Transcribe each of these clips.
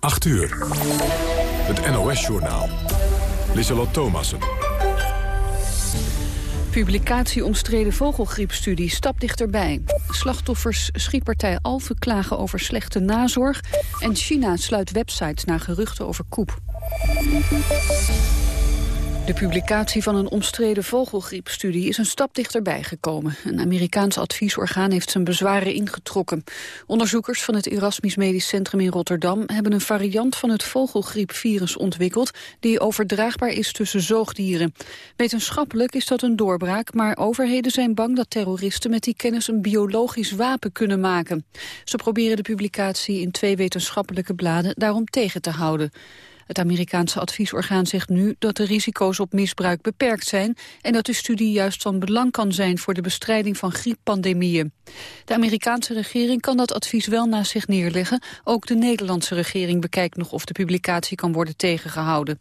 8 uur. Het NOS-journaal. Lieselot Thomassen. Publicatie omstreden vogelgriepstudie stapt dichterbij. Slachtoffers schietpartij Alphen klagen over slechte nazorg... en China sluit websites na geruchten over koep. De publicatie van een omstreden vogelgriepstudie is een stap dichterbij gekomen. Een Amerikaans adviesorgaan heeft zijn bezwaren ingetrokken. Onderzoekers van het Erasmus Medisch Centrum in Rotterdam hebben een variant van het vogelgriepvirus ontwikkeld die overdraagbaar is tussen zoogdieren. Wetenschappelijk is dat een doorbraak, maar overheden zijn bang dat terroristen met die kennis een biologisch wapen kunnen maken. Ze proberen de publicatie in twee wetenschappelijke bladen daarom tegen te houden. Het Amerikaanse adviesorgaan zegt nu dat de risico's op misbruik beperkt zijn en dat de studie juist van belang kan zijn voor de bestrijding van grieppandemieën. De Amerikaanse regering kan dat advies wel naast zich neerleggen. Ook de Nederlandse regering bekijkt nog of de publicatie kan worden tegengehouden.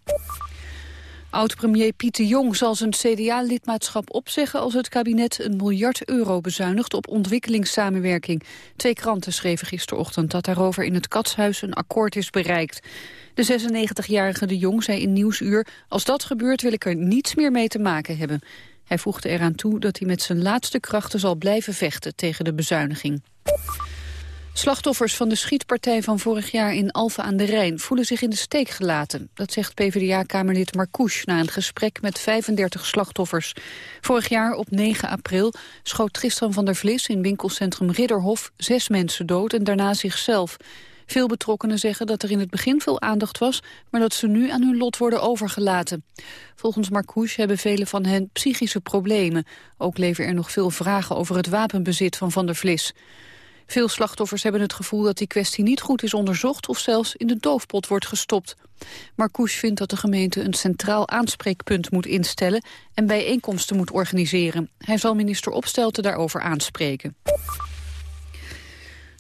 Oud-premier Pieter Jong zal zijn CDA-lidmaatschap opzeggen als het kabinet een miljard euro bezuinigt op ontwikkelingssamenwerking. Twee kranten schreven gisterochtend dat daarover in het Katshuis een akkoord is bereikt. De 96-jarige De Jong zei in Nieuwsuur, als dat gebeurt wil ik er niets meer mee te maken hebben. Hij voegde eraan toe dat hij met zijn laatste krachten zal blijven vechten tegen de bezuiniging. Slachtoffers van de schietpartij van vorig jaar in Alphen aan de Rijn voelen zich in de steek gelaten. Dat zegt PvdA-kamerlid Marcouch na een gesprek met 35 slachtoffers. Vorig jaar op 9 april schoot Tristan van der Vlis in winkelcentrum Ridderhof zes mensen dood en daarna zichzelf. Veel betrokkenen zeggen dat er in het begin veel aandacht was... maar dat ze nu aan hun lot worden overgelaten. Volgens Marcouche hebben velen van hen psychische problemen. Ook leven er nog veel vragen over het wapenbezit van Van der Vlis. Veel slachtoffers hebben het gevoel dat die kwestie niet goed is onderzocht... of zelfs in de doofpot wordt gestopt. Marcouche vindt dat de gemeente een centraal aanspreekpunt moet instellen... en bijeenkomsten moet organiseren. Hij zal minister Opstelten daarover aanspreken.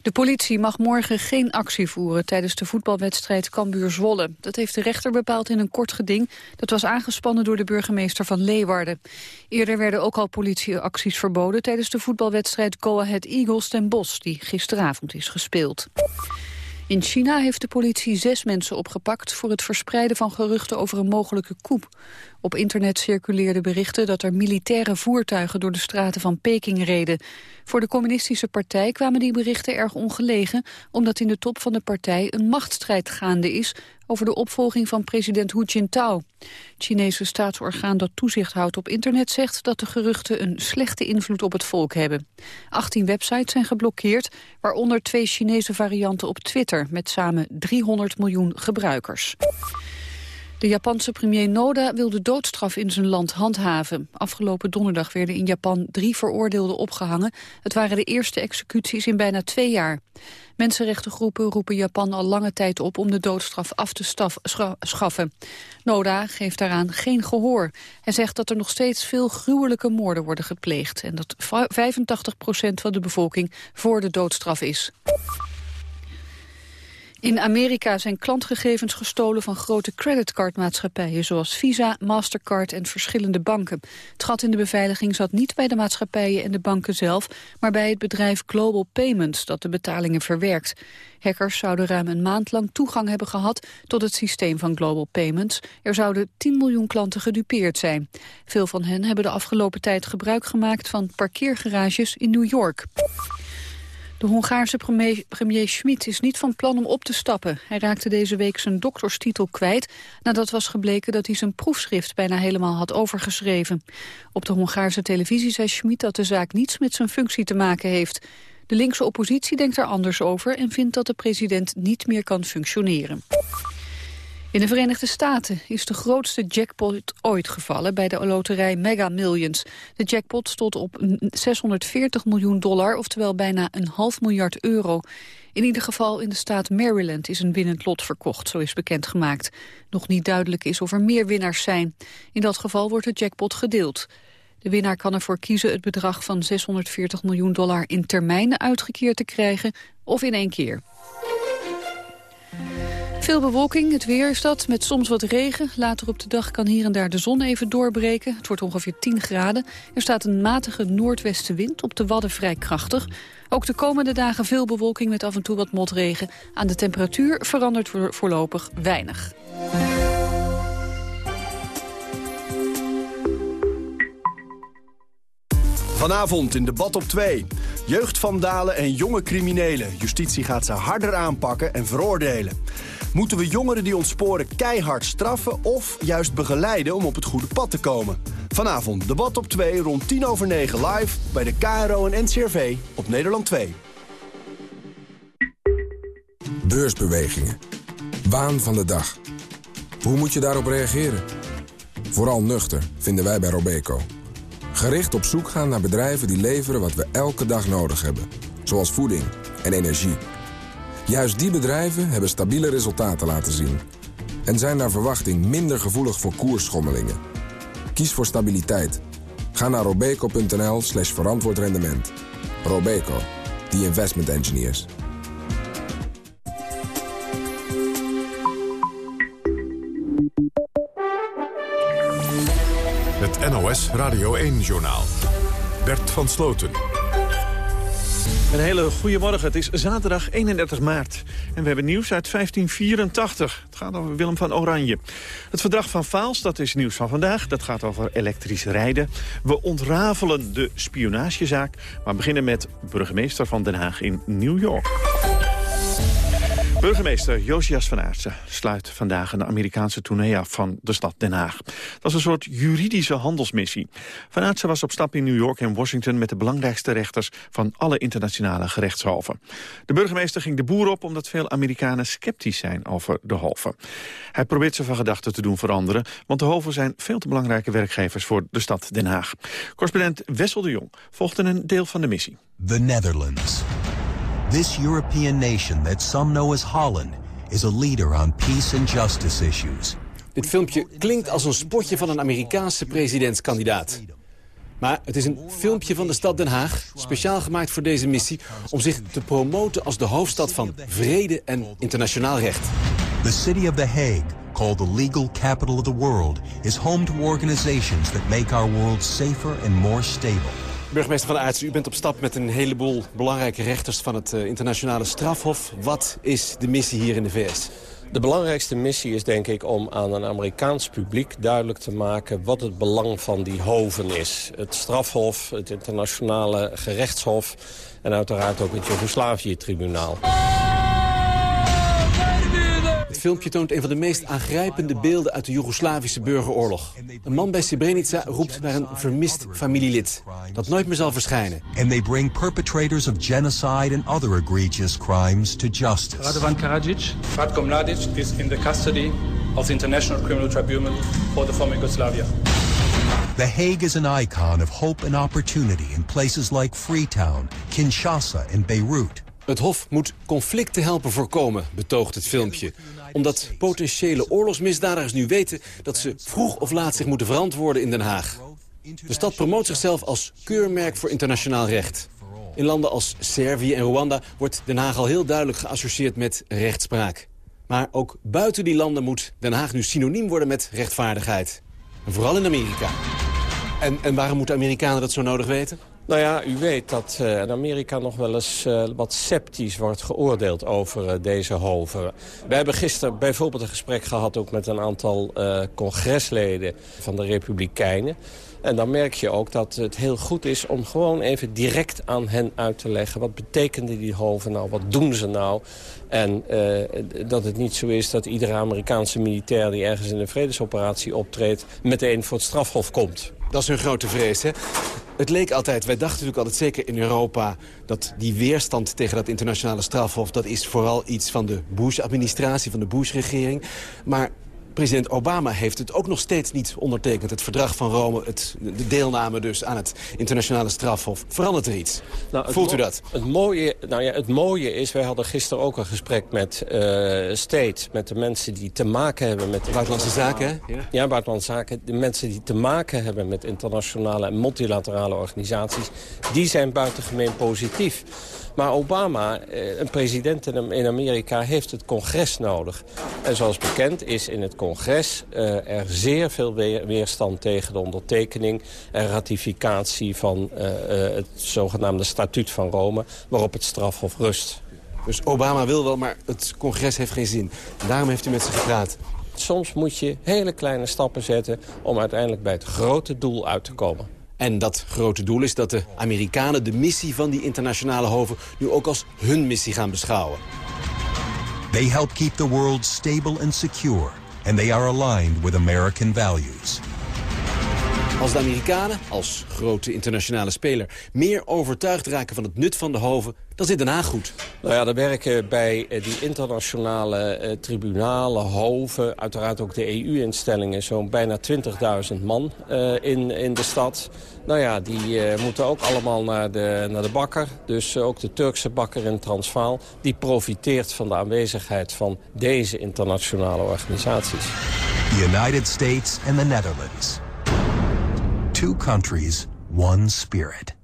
De politie mag morgen geen actie voeren tijdens de voetbalwedstrijd Cambuur-Zwolle. Dat heeft de rechter bepaald in een kort geding. Dat was aangespannen door de burgemeester van Leeuwarden. Eerder werden ook al politieacties verboden tijdens de voetbalwedstrijd Go Ahead Eagles ten Bosch, die gisteravond is gespeeld. In China heeft de politie zes mensen opgepakt voor het verspreiden van geruchten over een mogelijke coup. Op internet circuleerden berichten dat er militaire voertuigen door de straten van Peking reden. Voor de communistische partij kwamen die berichten erg ongelegen, omdat in de top van de partij een machtsstrijd gaande is over de opvolging van president Hu Jintao. Chinese staatsorgaan dat toezicht houdt op internet zegt dat de geruchten een slechte invloed op het volk hebben. 18 websites zijn geblokkeerd, waaronder twee Chinese varianten op Twitter met samen 300 miljoen gebruikers. De Japanse premier Noda wil de doodstraf in zijn land handhaven. Afgelopen donderdag werden in Japan drie veroordeelden opgehangen. Het waren de eerste executies in bijna twee jaar. Mensenrechtengroepen roepen Japan al lange tijd op om de doodstraf af te staf, schaffen. Noda geeft daaraan geen gehoor. Hij zegt dat er nog steeds veel gruwelijke moorden worden gepleegd... en dat 85 procent van de bevolking voor de doodstraf is. In Amerika zijn klantgegevens gestolen van grote creditcardmaatschappijen zoals Visa, Mastercard en verschillende banken. Het gat in de beveiliging zat niet bij de maatschappijen en de banken zelf, maar bij het bedrijf Global Payments dat de betalingen verwerkt. Hackers zouden ruim een maand lang toegang hebben gehad tot het systeem van Global Payments. Er zouden 10 miljoen klanten gedupeerd zijn. Veel van hen hebben de afgelopen tijd gebruik gemaakt van parkeergarages in New York. De Hongaarse premier, premier Schmid is niet van plan om op te stappen. Hij raakte deze week zijn dokterstitel kwijt... nadat was gebleken dat hij zijn proefschrift bijna helemaal had overgeschreven. Op de Hongaarse televisie zei Schmid dat de zaak niets met zijn functie te maken heeft. De linkse oppositie denkt er anders over... en vindt dat de president niet meer kan functioneren. In de Verenigde Staten is de grootste jackpot ooit gevallen bij de loterij Mega Millions. De jackpot stond op 640 miljoen dollar, oftewel bijna een half miljard euro. In ieder geval in de staat Maryland is een winnend lot verkocht, zo is bekendgemaakt. Nog niet duidelijk is of er meer winnaars zijn. In dat geval wordt de jackpot gedeeld. De winnaar kan ervoor kiezen het bedrag van 640 miljoen dollar in termijnen uitgekeerd te krijgen of in één keer. Veel bewolking, het weer is dat, met soms wat regen. Later op de dag kan hier en daar de zon even doorbreken. Het wordt ongeveer 10 graden. Er staat een matige noordwestenwind, op de Wadden vrij krachtig. Ook de komende dagen veel bewolking met af en toe wat motregen. Aan de temperatuur verandert voorlopig weinig. Vanavond in debat op 2. Jeugdvandalen en jonge criminelen. Justitie gaat ze harder aanpakken en veroordelen. Moeten we jongeren die ontsporen keihard straffen of juist begeleiden om op het goede pad te komen? Vanavond debat op 2 rond 10 over 9 live bij de KRO en NCRV op Nederland 2. Beursbewegingen. Waan van de dag. Hoe moet je daarop reageren? Vooral nuchter, vinden wij bij Robeco. Gericht op zoek gaan naar bedrijven die leveren wat we elke dag nodig hebben. Zoals voeding en energie. Juist die bedrijven hebben stabiele resultaten laten zien. En zijn naar verwachting minder gevoelig voor koersschommelingen. Kies voor stabiliteit. Ga naar robeco.nl slash verantwoord rendement. Robeco, the investment engineers. Radio 1-journaal. Bert van Sloten. Een hele goede morgen. Het is zaterdag 31 maart. En we hebben nieuws uit 1584. Het gaat over Willem van Oranje. Het verdrag van Vaals, dat is nieuws van vandaag. Dat gaat over elektrisch rijden. We ontrafelen de spionagezaak. Maar beginnen met burgemeester van Den Haag in New York. Burgemeester Josias van Aartsen sluit vandaag een Amerikaanse tournee af van de stad Den Haag. Dat is een soort juridische handelsmissie. Van Aartsen was op stap in New York en Washington met de belangrijkste rechters van alle internationale gerechtshoven. De burgemeester ging de boer op omdat veel Amerikanen sceptisch zijn over de hoven. Hij probeert ze van gedachten te doen veranderen, want de hoven zijn veel te belangrijke werkgevers voor de stad Den Haag. Correspondent Wessel de Jong volgde een deel van de missie. The Netherlands. This European nation that some know as Holland is a leader on peace and justice issues. Dit filmpje klinkt als een spotje van een Amerikaanse presidentskandidaat. Maar het is een filmpje van de stad Den Haag, speciaal gemaakt voor deze missie... om zich te promoten als de hoofdstad van vrede en internationaal recht. The city of The Hague, called the legal capital of the world... is home to organizations that make our world safer and more stable. Burgemeester van Aartsen, u bent op stap met een heleboel belangrijke rechters van het uh, internationale strafhof. Wat is de missie hier in de VS? De belangrijkste missie is denk ik om aan een Amerikaans publiek duidelijk te maken wat het belang van die hoven is. Het strafhof, het internationale gerechtshof en uiteraard ook het Joegoslavië-tribunaal. Het filmpje toont een van de meest aangrijpende beelden uit de Joegoslavische burgeroorlog. Een man bij Srebrenica roept naar een vermist familielid dat nooit meer zal verschijnen. And they bring perpetrators of genocide and other egregious crimes to justice. Radovan Karadzic. Ratko Mladic is in the custody of the International Criminal Tribunal for the former Yugoslavia. The Hague is an icon of hope and opportunity in places like Freetown, Kinshasa and Beirut. Het Hof moet conflicten helpen voorkomen, betoogt het filmpje. Omdat potentiële oorlogsmisdadigers nu weten... dat ze vroeg of laat zich moeten verantwoorden in Den Haag. De stad promoot zichzelf als keurmerk voor internationaal recht. In landen als Servië en Rwanda wordt Den Haag al heel duidelijk geassocieerd met rechtspraak. Maar ook buiten die landen moet Den Haag nu synoniem worden met rechtvaardigheid. En vooral in Amerika. En, en waarom moeten Amerikanen dat zo nodig weten? Nou ja, u weet dat uh, in Amerika nog wel eens uh, wat sceptisch wordt geoordeeld over uh, deze hoven. We hebben gisteren bijvoorbeeld een gesprek gehad ook met een aantal congresleden van de Republikeinen. En dan merk je ook dat het heel goed is om gewoon even direct aan hen uit te leggen. Wat betekenen die hoven nou? Wat doen ze nou? En dat het niet zo is dat iedere Amerikaanse militair die ergens in een vredesoperatie optreedt... meteen voor het strafhof komt. Dat is hun grote vrees, hè? Het leek altijd, wij dachten natuurlijk altijd zeker in Europa... dat die weerstand tegen dat internationale strafhof... dat is vooral iets van de Bush-administratie, van de Bush-regering. Maar president Obama heeft het ook nog steeds niet ondertekend. Het verdrag van Rome, het, de deelname dus aan het internationale strafhof. Verandert er iets? Nou, Voelt u dat? Het mooie, nou ja, het mooie is, wij hadden gisteren ook een gesprek met uh, State. Met de mensen die te maken hebben met... Buitenlandse zaken, hè? Ja. ja, buitenlandse zaken. De mensen die te maken hebben met internationale en multilaterale organisaties... die zijn buitengemeen positief. Maar Obama, eh, een president in Amerika, heeft het congres nodig. En zoals bekend is in het congres uh, er zeer veel weerstand tegen de ondertekening... en ratificatie van uh, het zogenaamde statuut van Rome... waarop het strafhof rust. Dus Obama wil wel, maar het congres heeft geen zin. Daarom heeft u met ze gepraat. Soms moet je hele kleine stappen zetten om uiteindelijk bij het grote doel uit te komen. En dat grote doel is dat de Amerikanen de missie van die internationale hoven... nu ook als hun missie gaan beschouwen. They help keep the world stable and secure. And they are aligned with American values. Als de Amerikanen, als grote internationale speler... meer overtuigd raken van het nut van de hoven, dan zit Den Haag goed. Nou ja, er werken bij eh, die internationale eh, tribunalen, hoven... uiteraard ook de EU-instellingen, zo'n bijna 20.000 man eh, in, in de stad. Nou ja, die eh, moeten ook allemaal naar de, naar de bakker. Dus ook de Turkse bakker in Transvaal... die profiteert van de aanwezigheid van deze internationale organisaties. The United States and the Netherlands. Two countries, one spirit.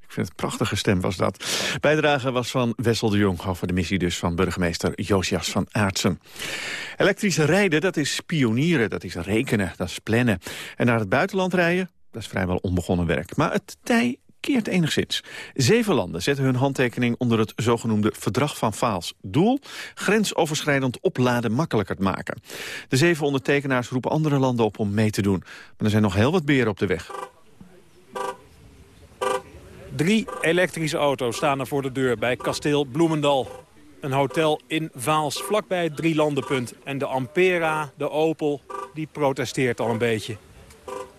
Ik vind het prachtige stem was dat. Bijdrage was van Wessel de Jong over de missie dus van burgemeester Josias van Aartsen. Elektrisch rijden, dat is pionieren, dat is rekenen, dat is plannen. En naar het buitenland rijden, dat is vrijwel onbegonnen werk. Maar het tij keert enigszins. Zeven landen zetten hun handtekening onder het zogenoemde Verdrag van Vaals. Doel? Grensoverschrijdend opladen makkelijker te maken. De zeven ondertekenaars roepen andere landen op om mee te doen. Maar er zijn nog heel wat beren op de weg. Drie elektrische auto's staan er voor de deur bij kasteel Bloemendal. Een hotel in Vaals, vlakbij het drielandenpunt. En de Ampera, de Opel, die protesteert al een beetje.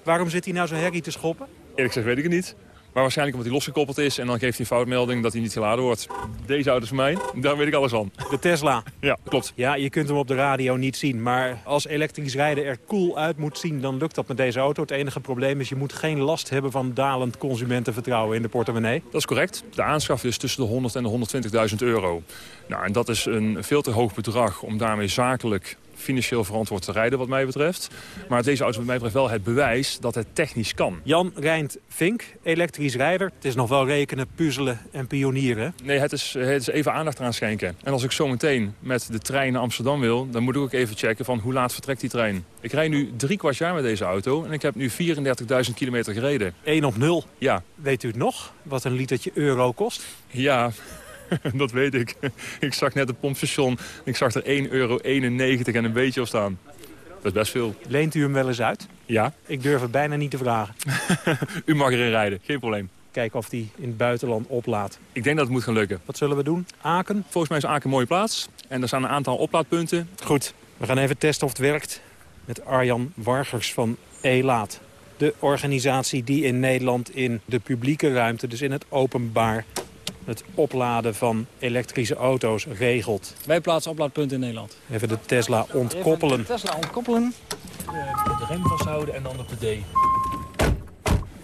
Waarom zit hij nou zo herrie te schoppen? Eerlijk gezegd weet ik het niet. Maar waarschijnlijk omdat hij losgekoppeld is en dan geeft hij een foutmelding dat hij niet geladen wordt. Deze auto is van mij, daar weet ik alles van. De Tesla? Ja, klopt. Ja, je kunt hem op de radio niet zien. Maar als elektrisch rijden er cool uit moet zien, dan lukt dat met deze auto. Het enige probleem is, je moet geen last hebben van dalend consumentenvertrouwen in de portemonnee. Dat is correct. De aanschaf is tussen de 100 en de 120.000 euro. Nou, en dat is een veel te hoog bedrag om daarmee zakelijk financieel verantwoord te rijden wat mij betreft. Maar deze auto wat mij betreft wel het bewijs dat het technisch kan. Jan Rijnt Vink, elektrisch rijder. Het is nog wel rekenen, puzzelen en pionieren. Nee, het is, het is even aandacht eraan schenken. En als ik zo meteen met de trein naar Amsterdam wil... dan moet ik ook even checken van hoe laat vertrekt die trein. Ik rijd nu drie kwart jaar met deze auto en ik heb nu 34.000 kilometer gereden. 1 op 0? Ja. Weet u het nog, wat een litertje euro kost? Ja, dat weet ik. Ik zag net het pompstation. Ik zag er 1,91 euro en een beetje op staan. Dat is best veel. Leent u hem wel eens uit? Ja. Ik durf het bijna niet te vragen. u mag erin rijden, geen probleem. Kijken of die in het buitenland oplaadt. Ik denk dat het moet gaan lukken. Wat zullen we doen? Aken? Volgens mij is Aken een mooie plaats. En er staan een aantal oplaadpunten. Goed, we gaan even testen of het werkt. Met Arjan Wargers van ELAAT. De organisatie die in Nederland in de publieke ruimte, dus in het openbaar het opladen van elektrische auto's regelt. Wij plaatsen oplaadpunten in Nederland. Even de Tesla ontkoppelen. de Tesla ontkoppelen. De, de rem vasthouden en dan op de D.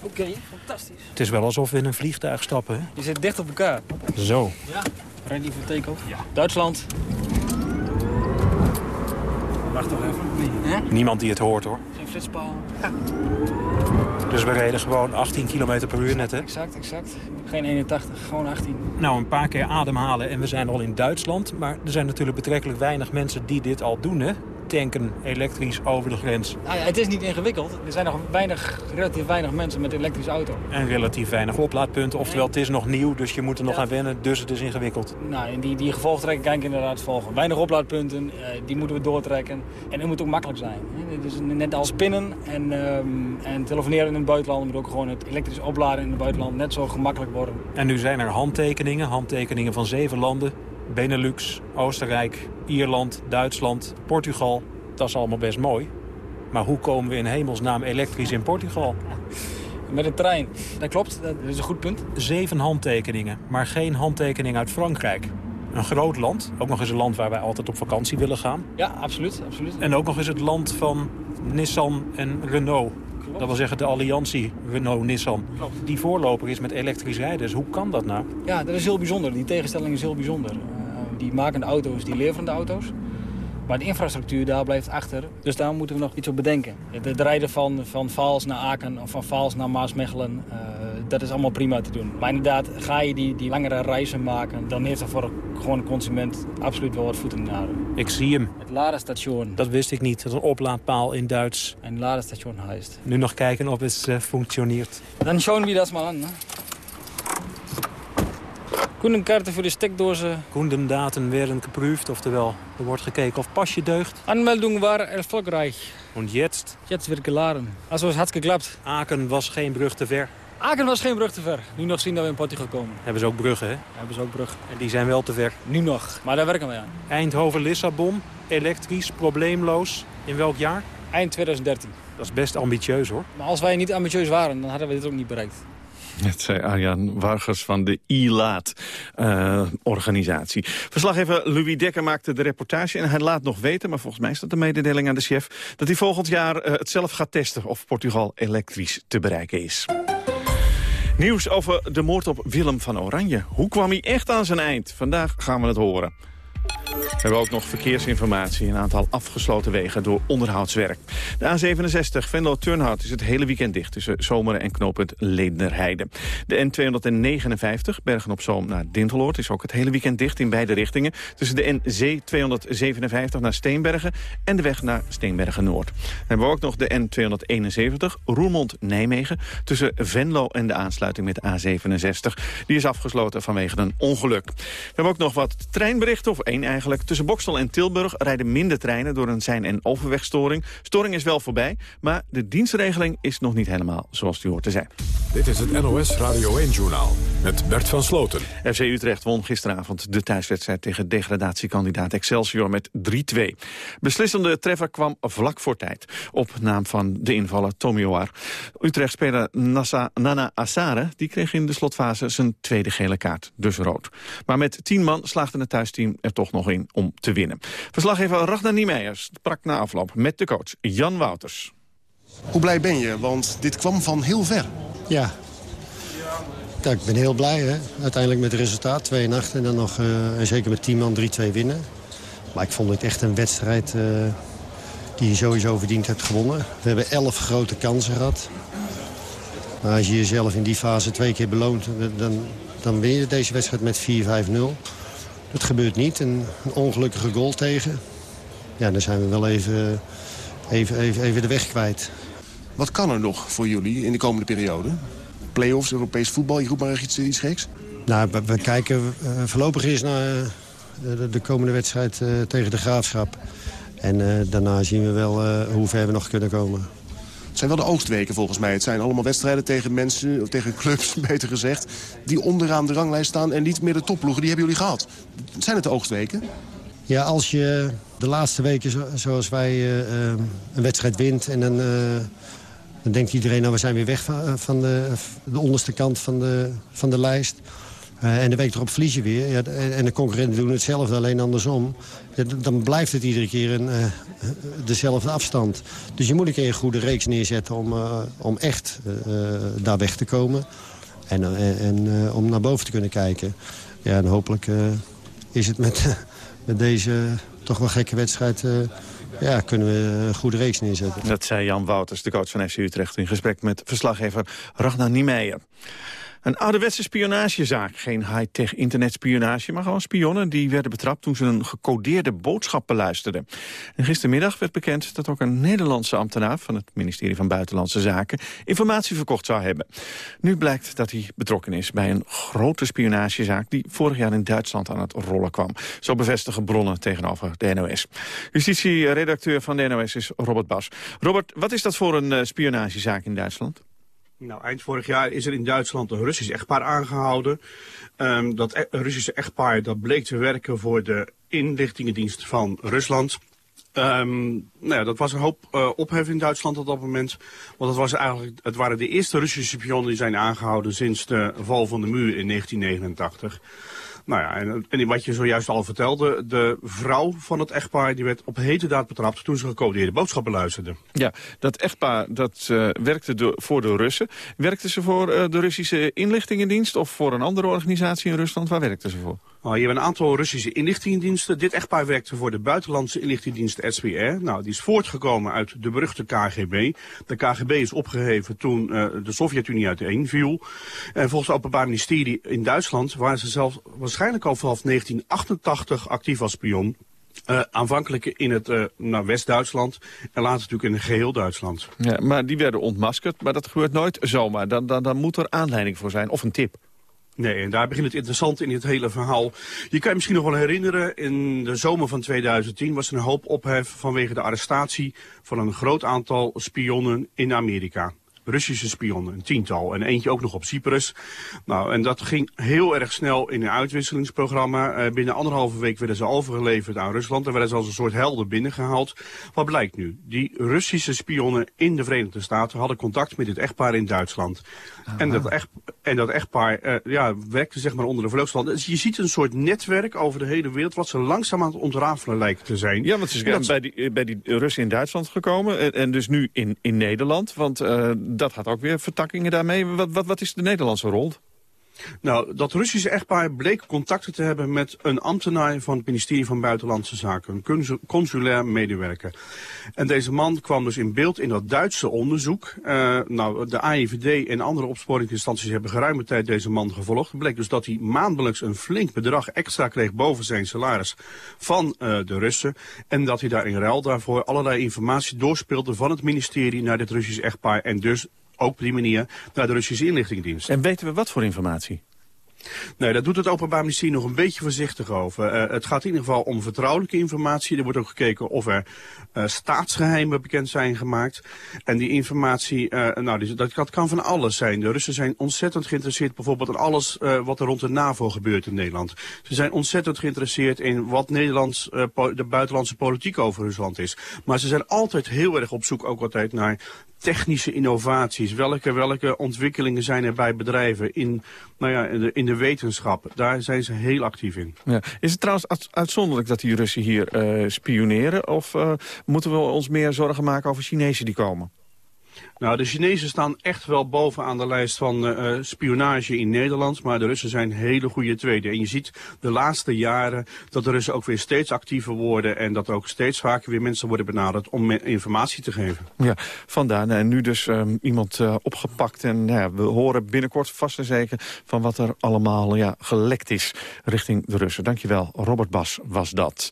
Oké, fantastisch. Het is wel alsof we in een vliegtuig stappen. Hè? Je zit dicht op elkaar. Zo. Ja, ready voor take-off. Ja. Duitsland. Wacht toch even. Niemand die het hoort hoor. Geen flitspaal. Ja. Dus we reden gewoon 18 km per uur net, hè? Exact, exact. Geen 81, gewoon 18. Nou, een paar keer ademhalen en we zijn al in Duitsland. Maar er zijn natuurlijk betrekkelijk weinig mensen die dit al doen, hè? Tanken elektrisch over de grens. Nou ja, het is niet ingewikkeld. Er zijn nog weinig, relatief weinig mensen met een elektrische auto. En relatief weinig oplaadpunten. Oftewel, het is nog nieuw, dus je moet er nog aan wennen. Dus het is ingewikkeld. Nou, en die, die gevolgtrekking kan ik inderdaad volgen. Weinig oplaadpunten, uh, die moeten we doortrekken. En het moet ook makkelijk zijn. Hè. is net als pinnen en, um, en telefoneren in het buitenland... moet ook gewoon het elektrisch opladen in het buitenland net zo gemakkelijk worden. En nu zijn er handtekeningen, handtekeningen van zeven landen Benelux, Oostenrijk, Ierland, Duitsland, Portugal. Dat is allemaal best mooi. Maar hoe komen we in hemelsnaam elektrisch in Portugal? Met een trein. Dat klopt, dat is een goed punt. Zeven handtekeningen, maar geen handtekening uit Frankrijk. Een groot land, ook nog eens een land waar wij altijd op vakantie willen gaan. Ja, absoluut. absoluut. En ook nog eens het land van Nissan en Renault. Dat wil zeggen de alliantie Renault-Nissan. Die voorloper is met elektrisch rijden. Dus hoe kan dat nou? Ja, dat is heel bijzonder. Die tegenstelling is heel bijzonder. Uh, die maken de auto's, die leveren de auto's. Maar de infrastructuur daar blijft achter. Dus daar moeten we nog iets op bedenken. Het, rijden van, van Vaals naar Aken of van Vaals naar Maasmechelen... Uh, dat is allemaal prima te doen. Maar inderdaad, ga je die, die langere reizen maken... dan heeft er voor gewoon een consument absoluut wel wat voeten in de aarde. Ik zie hem. Het ladestation. Dat wist ik niet. Dat is een oplaadpaal in Duits. Een ladestation heist. Nu nog kijken of het uh, functioneert. Dan schauen we dat maar aan. Hè? Kundenkaarten voor de stekdozen. Kundendaten werden geprüft, oftewel er wordt gekeken of pasje deugt. Anmeldung war erfolgreich. Und jetzt? Jetzt wird geladen. Also het had geklapt. Aken was geen brug te ver. Aken was geen brug te ver. Nu nog zien dat we in Portugal komen. Hebben ze ook bruggen, hè? Hebben ze ook bruggen. En die zijn wel te ver. Nu nog, maar daar werken we aan. Eindhoven-Lissabon, elektrisch, probleemloos. In welk jaar? Eind 2013. Dat is best ambitieus, hoor. Maar als wij niet ambitieus waren, dan hadden we dit ook niet bereikt. Het zei Arjan Wargers van de ILAAT-organisatie. Verslaggever Louis Dekker maakte de reportage en hij laat nog weten... maar volgens mij is dat de mededeling aan de chef... dat hij volgend jaar uh, het zelf gaat testen of Portugal elektrisch te bereiken is. Nieuws over de moord op Willem van Oranje. Hoe kwam hij echt aan zijn eind? Vandaag gaan we het horen. We hebben ook nog verkeersinformatie. Een aantal afgesloten wegen door onderhoudswerk. De A67 Venlo-Turnhout is het hele weekend dicht... tussen Zomeren en knooppunt Ledenderheide. De N259 Bergen-op-Zoom naar Dinteloord... is ook het hele weekend dicht in beide richtingen. Tussen de NZ257 naar Steenbergen... en de weg naar Steenbergen-Noord. Dan hebben ook nog de N271 Roermond-Nijmegen... tussen Venlo en de aansluiting met de A67. Die is afgesloten vanwege een ongeluk. We hebben ook nog wat treinberichten... of eigenlijk. Tussen Bokstel en Tilburg rijden minder treinen door een zijn- en overwegstoring. Storing is wel voorbij, maar de dienstregeling is nog niet helemaal zoals die hoort te zijn. Dit is het NOS Radio 1-journaal met Bert van Sloten. FC Utrecht won gisteravond de thuiswedstrijd tegen degradatiekandidaat Excelsior met 3-2. Beslissende treffer kwam vlak voor tijd. Op naam van de invaller Tomioar. Utrecht-speler Nana Assare die kreeg in de slotfase zijn tweede gele kaart, dus rood. Maar met tien man slaagde het thuisteam er toch nog in om te winnen. Verslaggever Ragnar Niemeijers sprak na afloop met de coach Jan Wouters. Hoe blij ben je? Want dit kwam van heel ver. Ja. ja ik ben heel blij. Hè? Uiteindelijk met het resultaat. 2 8 en dan nog, uh, en zeker met 10 man 3-2 winnen. Maar ik vond het echt een wedstrijd uh, die je sowieso verdiend hebt gewonnen. We hebben 11 grote kansen gehad. Maar als je jezelf in die fase twee keer beloont... dan, dan win je deze wedstrijd met 4-5-0. Het gebeurt niet. Een, een, ongelukkige goal tegen. Ja, dan zijn we wel even, even, even, even de weg kwijt. Wat kan er nog voor jullie in de komende periode? Play-offs, Europees voetbal, je roept maar iets, iets geks? Nou, we, we kijken uh, voorlopig eerst naar uh, de, de, komende wedstrijd uh, tegen de Graafschap. En daarna zien we wel hoe ver we nog kunnen komen. Het zijn wel de oogstweken volgens mij. Het zijn allemaal wedstrijden tegen mensen, of tegen clubs beter gezegd... die onderaan de ranglijst staan en niet meer de topploegen. Die hebben jullie gehad. Zijn het de oogstweken? Ja, als je de laatste weken zoals wij uh, een wedstrijd wint... en dan, uh, dan denkt iedereen, nou we zijn weer weg van, van de, de, onderste kant van de, van de lijst... Uh, en de week erop verlies je weer. Ja, en de concurrenten doen hetzelfde, alleen andersom. Dan blijft het iedere keer een, uh, dezelfde afstand. Dus je moet een keer een goede reeks neerzetten om, om echt daar weg te komen. En, en om naar boven te kunnen kijken. Ja, en hopelijk is het met, met deze toch wel gekke wedstrijd... ja, kunnen we een goede reeks neerzetten. Dat zei Jan Wouters, de coach van FC Utrecht... in gesprek met verslaggever Ragnar Niemeyer. Een ouderwetse spionagezaak. Geen high-tech internetspionage, maar gewoon spionnen... die werden betrapt toen ze een gecodeerde boodschap beluisterden. En gistermiddag werd bekend dat ook een Nederlandse ambtenaar... van het ministerie van Buitenlandse Zaken informatie verkocht zou hebben. Nu blijkt dat hij betrokken is bij een grote spionagezaak... die vorig jaar in Duitsland aan het rollen kwam. Zo bevestigen bronnen tegenover de NOS. Justitieredacteur van de NOS is Robert Bas. Robert, wat is dat voor een spionagezaak in Duitsland? Nou, eind vorig jaar is er in Duitsland een Russisch echtpaar aangehouden. Um, dat e Russische echtpaar dat bleek te werken voor de inlichtingendienst van Rusland. Um, nou ja, dat was een hoop uh, ophef in Duitsland op dat moment. Want het, was eigenlijk, het waren de eerste Russische spionnen die zijn aangehouden sinds de val van de muur in 1989. Nou ja, en, en wat je zojuist al vertelde, de vrouw van het echtpaar die werd op hete daad betrapt toen ze gecodeerde boodschappen luisterde. Ja, dat echtpaar dat uh, werkte voor de Russen. Werkte ze voor uh, de Russische inlichtingendienst of voor een andere organisatie in Rusland? Waar werkte ze voor? Nou, je hebt een aantal Russische inlichtingendiensten. Dit echtpaar werkte voor de buitenlandse inlichtingendienst SPR. Nou, die is voortgekomen uit de beruchte KGB. De KGB is opgeheven toen uh, de Sovjet-Unie uiteenviel. En volgens het Openbaar Ministerie in Duitsland waren ze zelfs waarschijnlijk al vanaf 1988 actief als spion. Uh, aanvankelijk in het uh, nou, West-Duitsland en later natuurlijk in geheel Duitsland. Ja, maar die werden ontmaskerd, maar dat gebeurt nooit zomaar. Dan, dan, dan moet er aanleiding voor zijn, of een tip. Nee, en daar begint het interessant in het hele verhaal. Je kan je misschien nog wel herinneren, in de zomer van 2010 was er een hoop ophef vanwege de arrestatie van een groot aantal spionnen in Amerika. Russische spionnen, een tiental. En eentje ook nog op Cyprus. Nou, en dat ging heel erg snel in een uitwisselingsprogramma. Uh, binnen anderhalve week werden ze overgeleverd aan Rusland. Er werden ze als een soort helden binnengehaald. Wat blijkt nu? Die Russische spionnen in de Verenigde Staten hadden contact met dit echtpaar in Duitsland. En dat, echt, en dat echtpaar uh, ja, werkte zeg maar onder de vleugelsland. Dus je ziet een soort netwerk over de hele wereld... wat ze langzaam aan het ontrafelen lijkt te zijn. Ja, want ze zijn bij die, bij die Russen in Duitsland gekomen. En, en dus nu in, in Nederland. Want uh, dat had ook weer vertakkingen daarmee. Wat, wat, wat is de Nederlandse rol? Nou, dat Russische echtpaar bleek contacten te hebben met een ambtenaar van het ministerie van Buitenlandse Zaken, een consulair medewerker. En deze man kwam dus in beeld in dat Duitse onderzoek. Uh, nou, de AIVD en andere opsporingsinstanties hebben geruime tijd deze man gevolgd. Het bleek dus dat hij maandelijks een flink bedrag extra kreeg boven zijn salaris van uh, de Russen. En dat hij daar in ruil daarvoor allerlei informatie doorspeelde van het ministerie naar dit Russische echtpaar. En dus ook op die manier naar de Russische inlichtingendienst. En weten we wat voor informatie? Nee, daar doet het Openbaar Ministerie nog een beetje voorzichtig over. Uh, het gaat in ieder geval om vertrouwelijke informatie. Er wordt ook gekeken of er uh, staatsgeheimen bekend zijn gemaakt. En die informatie, uh, nou, die, dat, dat, kan van alles zijn. De Russen zijn ontzettend geïnteresseerd bijvoorbeeld in alles wat er rond de NAVO gebeurt in Nederland. Ze zijn ontzettend geïnteresseerd in wat Nederlands, de buitenlandse politiek over Rusland is. Maar ze zijn altijd heel erg op zoek ook altijd naar technische innovaties? Welke, welke ontwikkelingen zijn er bij bedrijven in, nou ja, in, de, in de wetenschap? Daar zijn ze heel actief in. Ja. Is het trouwens uitzonderlijk dat die Russen hier uh, spioneren? Of uh, moeten we ons meer zorgen maken over Chinezen die komen? Nou, de Chinezen staan echt wel bovenaan de lijst van uh, spionage in Nederland. Maar de Russen zijn hele goede tweede. En je ziet de laatste jaren dat de Russen ook weer steeds actiever worden. En dat ook steeds vaker weer mensen worden benaderd om informatie te geven. Ja, vandaar. En nu dus um, iemand uh, opgepakt. En nou ja, we horen binnenkort vast en zeker van wat er allemaal ja, gelekt is richting de Russen. Dankjewel, Robert Bas was dat.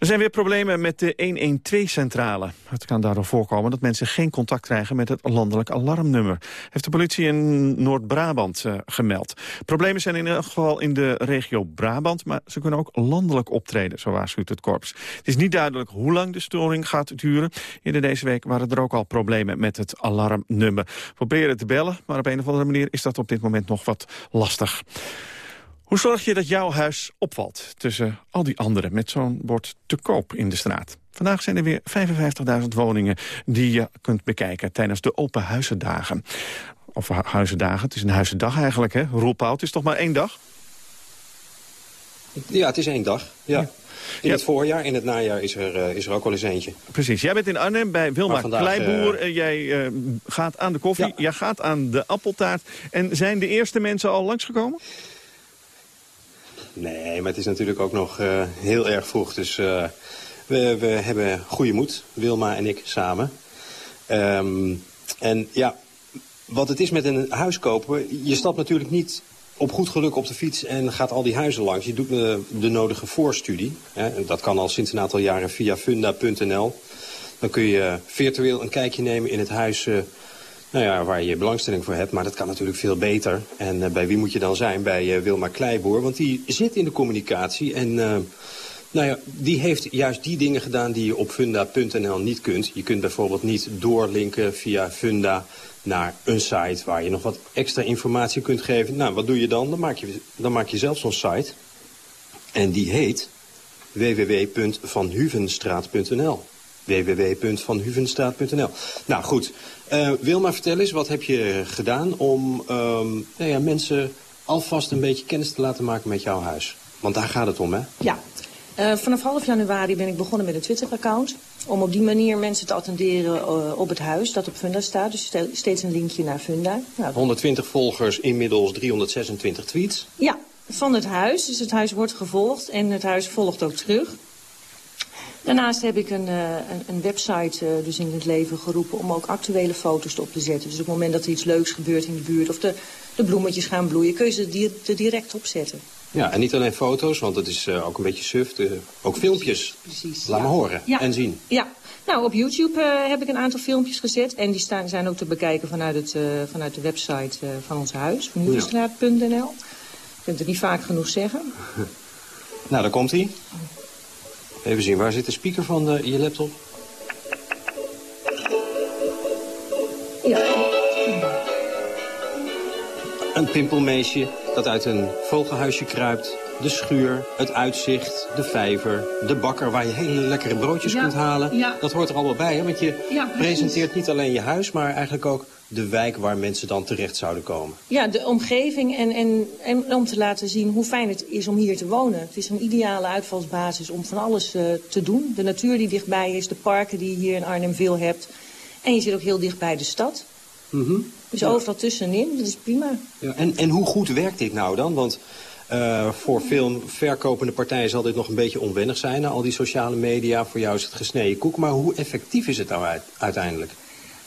Er zijn weer problemen met de 112-centrale. Het kan daardoor voorkomen dat mensen geen contact krijgen met het landelijk alarmnummer. Heeft de politie in Noord-Brabant uh, gemeld. Problemen zijn in ieder geval in de regio Brabant, maar ze kunnen ook landelijk optreden, zo waarschuwt het korps. Het is niet duidelijk hoe lang de storing gaat duren. Eerder deze week waren er ook al problemen met het alarmnummer. Proberen te bellen, maar op een of andere manier is dat op dit moment nog wat lastig. Hoe zorg je dat jouw huis opvalt tussen al die anderen met zo'n bord te koop in de straat? Vandaag zijn er weer 55.000 woningen die je kunt bekijken tijdens de open huizendagen. Of huizendagen, het is een huizendag eigenlijk, hè? Roel Pauw, het is toch maar één dag? Ja, het is één dag, ja. In ja. het voorjaar, in het najaar is er, uh, is er ook wel eens eentje. Precies. Jij bent in Arnhem bij Wilma vandaag, Kleiboer. Uh, jij uh, gaat aan de koffie, ja. jij gaat aan de appeltaart. En zijn de eerste mensen al langsgekomen? Nee, maar het is natuurlijk ook nog uh, heel erg vroeg. Dus uh, we, we hebben goede moed, Wilma en ik samen. Um, en ja, wat het is met een huis kopen... je stapt natuurlijk niet op goed geluk op de fiets en gaat al die huizen langs. Je doet de, de nodige voorstudie. Hè. Dat kan al sinds een aantal jaren via funda.nl. Dan kun je virtueel een kijkje nemen in het huis... Nou ja, waar je belangstelling voor hebt. Maar dat kan natuurlijk veel beter. En uh, bij wie moet je dan zijn? Bij uh, Wilma Kleiboer. Want die zit in de communicatie. En uh, nou ja, die heeft juist die dingen gedaan die je op funda.nl niet kunt. Je kunt bijvoorbeeld niet doorlinken via Funda naar een site waar je nog wat extra informatie kunt geven. Nou, wat doe je dan? Dan maak je, dan maak je zelf zo'n site. En die heet www.vanhuvenstraat.nl www.vanhuvenstraat.nl Nou goed, uh, Wilma, vertel eens, wat heb je gedaan om um, nou ja, mensen alvast een beetje kennis te laten maken met jouw huis? Want daar gaat het om, hè? Ja. Uh, vanaf half januari ben ik begonnen met een Twitter-account. Om op die manier mensen te attenderen uh, op het huis dat op Funda staat. Dus steeds een linkje naar Funda. Nou, 120 volgers, inmiddels 326 tweets. Ja, van het huis. Dus het huis wordt gevolgd en het huis volgt ook terug. Daarnaast heb ik een, uh, een, een, website uh, dus in het leven geroepen om ook actuele foto's op te zetten. Dus op het moment dat er iets leuks gebeurt in de buurt of de, de bloemetjes gaan bloeien, kun je ze er direct opzetten. Ja, en niet alleen foto's, want het is uh, ook een beetje suf. ook filmpjes. Precies. Laat ja. me horen ja. en zien. Ja, nou op YouTube uh, heb ik een aantal filmpjes gezet. En die staan, zijn ook te bekijken vanuit, het, vanuit de website van ons huis, van. Je kunt het niet vaak genoeg zeggen. nou, daar komt hij. Even zien, waar zit de speaker van je laptop? Ja. Een pimpelmeesje dat uit een vogelhuisje kruipt. De schuur, het uitzicht, de vijver, de bakker waar je hele lekkere broodjes ja, kunt halen. Ja. Dat hoort er allemaal bij, hè? want je ja, presenteert niet alleen je huis, maar eigenlijk ook de wijk waar mensen dan terecht zouden komen. Ja, de omgeving en, en, en om te laten zien hoe fijn het is om hier te wonen. Het is een ideale uitvalsbasis om van alles uh, te doen. De natuur die dichtbij is, de parken die je hier in Arnhem veel hebt. En je zit ook heel dicht bij de stad. Mm -hmm. Dus ja. overal tussenin, dat is prima. Ja, en, en hoe goed werkt dit nou dan? Want uh, voor veel verkopende partijen zal dit nog een beetje onwennig zijn. Al die sociale media, voor jou is het gesneden koek. Maar hoe effectief is het nou uiteindelijk?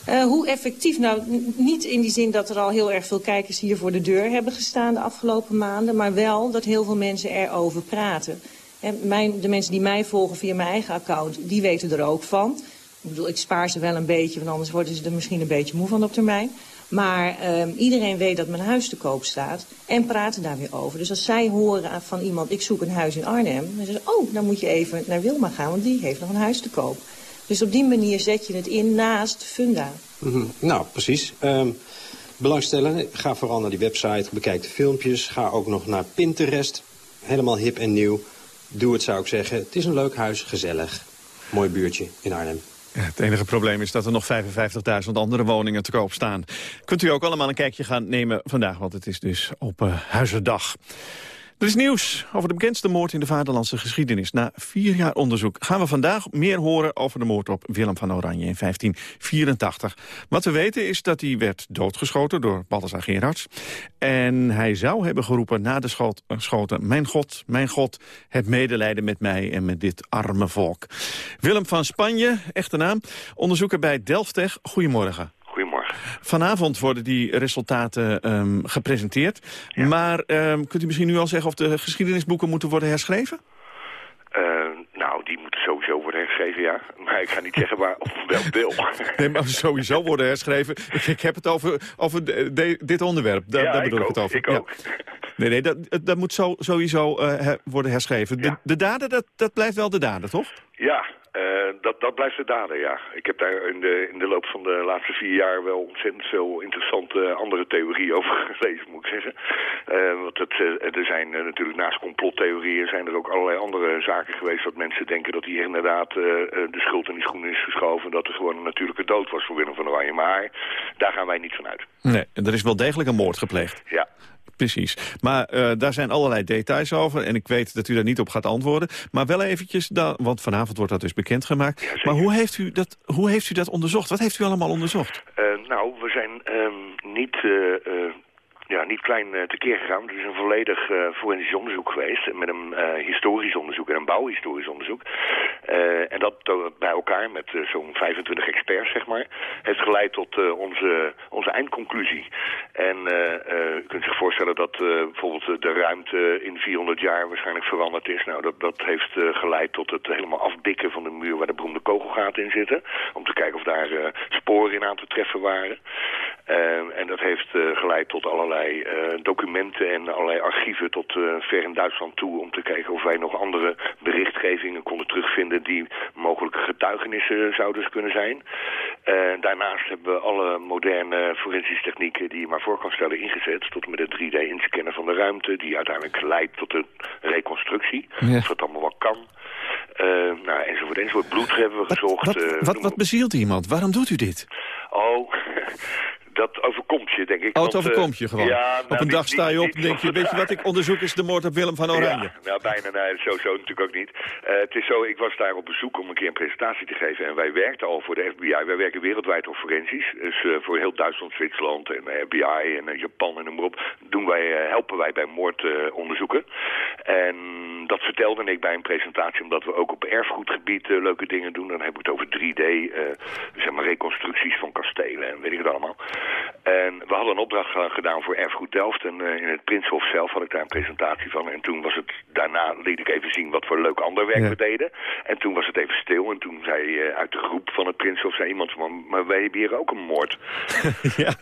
Uh, hoe effectief? Nou, niet in die zin dat er al heel erg veel kijkers hier voor de deur hebben gestaan de afgelopen maanden. Maar wel dat heel veel mensen erover praten. En mijn, de mensen die mij volgen via mijn eigen account, die weten er ook van. Ik bedoel, ik spaar ze wel een beetje, want anders worden ze er misschien een beetje moe van op termijn. Maar uh, iedereen weet dat mijn huis te koop staat en praten daar weer over. Dus als zij horen van iemand, ik zoek een huis in Arnhem, dan zeggen ze, oh, dan moet je even naar Wilma gaan, want die heeft nog een huis te koop. Dus op die manier zet je het in naast Funda. Mm -hmm. Nou, precies. Um, belangstellen, ga vooral naar die website, bekijk de filmpjes, ga ook nog naar Pinterest. Helemaal hip en nieuw. Doe het, zou ik zeggen. Het is een leuk huis, gezellig. Mooi buurtje in Arnhem. Ja, het enige probleem is dat er nog 55.000 andere woningen te koop staan. Kunt u ook allemaal een kijkje gaan nemen vandaag, want het is dus op uh, Huizendag. Er is nieuws over de bekendste moord in de vaderlandse geschiedenis. Na vier jaar onderzoek gaan we vandaag meer horen over de moord op Willem van Oranje in 1584. Wat we weten is dat hij werd doodgeschoten door Balthasar Gerards. En hij zou hebben geroepen na de schot, uh, schoten... Mijn God, mijn God, het medelijden met mij en met dit arme volk. Willem van Spanje, echte naam, onderzoeker bij Delftech. Goedemorgen. Goedemorgen. Vanavond worden die resultaten um, gepresenteerd. Ja. Maar um, kunt u misschien nu al zeggen of de geschiedenisboeken moeten worden herschreven? Uh, nou, die moeten sowieso worden herschreven, ja. Maar ik ga niet zeggen waar, op welk deel. nee, maar sowieso worden herschreven. Ik, heb het over, over de, de, dit onderwerp. Da, ja, daar bedoel ik, ook, het over. ik ook. Ja. Nee, nee, dat, dat moet zo, sowieso uh, her, worden herschreven. De, ja. de dader, dat, dat blijft wel de dader, toch? Ja, uh, dat, dat blijft de dader, ja. Ik heb daar in de, in de loop van de laatste vier jaar wel ontzettend veel interessante andere theorieën over gelezen, moet ik zeggen. Uh, want het, uh, er zijn natuurlijk naast complottheorieën zijn er ook allerlei andere zaken geweest dat mensen denken dat hier inderdaad de schuld in die schoenen is geschoven. Dat er gewoon een natuurlijke dood was voor Willem van Oranje. Maar daar gaan wij niet van uit. Nee, er is wel degelijk een moord gepleegd. Ja. Precies. Maar uh, daar zijn allerlei details over. En ik weet dat u daar niet op gaat antwoorden. Maar wel eventjes, dan, want vanavond wordt dat dus bekendgemaakt. Ja, maar hoe heeft, u dat, hoe heeft u dat onderzocht? Wat heeft u allemaal onderzocht? Uh, nou, we zijn um, niet... Uh, ja, niet klein tekeer gegaan. Het is een volledig uh, forensisch onderzoek geweest. Met een uh, historisch onderzoek en een bouwhistorisch onderzoek. En dat bij elkaar met zo'n 25 experts, zeg maar, heeft geleid tot onze, onze eindconclusie. En u kunt zich voorstellen dat bijvoorbeeld de ruimte in 400 jaar waarschijnlijk veranderd is. Nou, dat, dat heeft geleid tot het helemaal afdikken van de muur waar de beroemde kogelgaten in zitten. Om te kijken of daar sporen in aan te treffen waren. En dat heeft geleid tot allerlei uh, documenten en allerlei archieven tot uh, ver in Duitsland toe... om te kijken of wij nog andere berichtgevingen konden terugvinden... die mogelijke getuigenissen zouden kunnen zijn. Daarnaast hebben we alle moderne forensische technieken die je maar voor kan stellen ingezet... tot met het 3D-inscannen van de ruimte... die uiteindelijk leidt tot een reconstructie. Ja. Of dat allemaal wel kan. nou, enzovoort, enzovoort. Bloed hebben we wat, gezocht. Wat, wat, wat bezielt iemand? Waarom doet u dit? Oh... dat overkomt je, denk ik. Oh, het want, overkomt eh, je gewoon. Ja, op nou, een dag sta je op en denk je... Weet je wat ik onderzoek is de moord op Willem van Oranje. Ja, nou, bijna, nee, zo, zo natuurlijk ook niet. Eh, het is zo, ik was daar op bezoek om een keer een presentatie te geven. En wij werkten al voor de FBI. Wij werken wereldwijd op forensisch. Dus eh, voor heel Duitsland, Zwitserland en eh, FBI en eh, Japan en noem maar op. Doen wij, eh, helpen wij bij moordonderzoeken. en dat vertelde ik bij een presentatie, omdat we ook op erfgoedgebied eh, leuke dingen doen. Dan heb ik het over 3D, eh, zeg maar reconstructies van kastelen en weet ik het allemaal. En we hadden een opdracht gedaan voor Erfgoed Delft. En eh, in het Prinshof zelf had ik daar een presentatie van. En toen was het, daarna liet ik even zien wat voor leuk ander werk Ja. we deden. En toen was het even stil. En toen zei eh, uit de groep van het Prinshof zei iemand van, maar wij hebben hier ook een moord.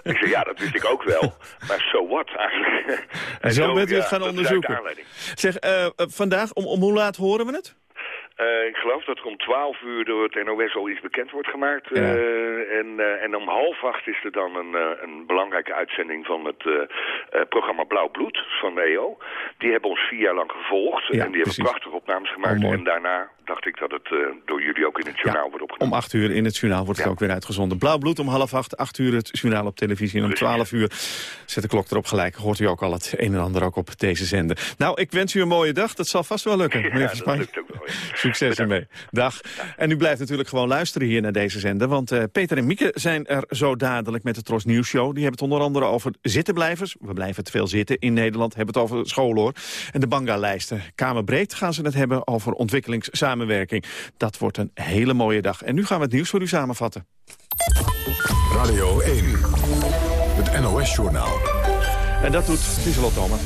Ik zei, ja, dat wist ik ook wel. Maar so what eigenlijk? En zo bent u het ja, gaan onderzoeken. Zeg, eh, vandaag, om, om hoe laat horen we het? Eh, ik geloof dat er om 12 uur door het NOS al iets bekend wordt gemaakt. Ja. Eh, en, eh, en om half acht is er dan een, een belangrijke uitzending van het programma Blauw Bloed van de EO. Die hebben ons vier jaar lang gevolgd. Ja, en die precies. hebben prachtige opnames gemaakt. Oh, en daarna dacht ik dat het eh, door jullie ook in het journaal wordt opgenomen. Om acht uur in het journaal wordt het ook weer uitgezonden. Blauw bloed om half acht, acht uur het journaal op televisie. En om twaalf uur zet de klok erop gelijk. Hoort u ook al het een en ander ook op deze zender. Nou, ik wens u een mooie dag. Dat zal vast wel lukken, meneer Van Spanje. Succes ermee. Dag. En u blijft natuurlijk gewoon luisteren hier naar deze zender. Want eh, Peter en Mieke zijn er zo dadelijk met de Tros Nieuws Show. Die hebben het onder andere over zittenblijvers. We blijven te veel zitten in Nederland. Hebben het over scholen hoor. En de Banga-lijsten. Kamerbreed gaan ze het hebben over ontwikkelingssamenwerking. Dat wordt een hele mooie dag. En nu gaan we het nieuws voor u samenvatten. Radio 1, het NOS-journaal. En dat doet Lieselot Thomas.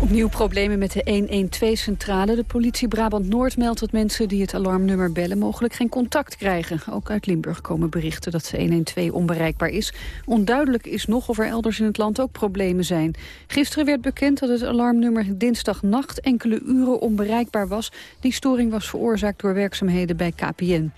Opnieuw problemen met de 112-centrale. De politie Brabant-Noord meldt dat mensen die het alarmnummer bellen... mogelijk geen contact krijgen. Ook uit Limburg komen berichten dat 112 onbereikbaar is. Onduidelijk is nog of er elders in het land ook problemen zijn. Gisteren werd bekend dat het alarmnummer dinsdagnacht... enkele uren onbereikbaar was. Die storing was veroorzaakt door werkzaamheden bij KPN.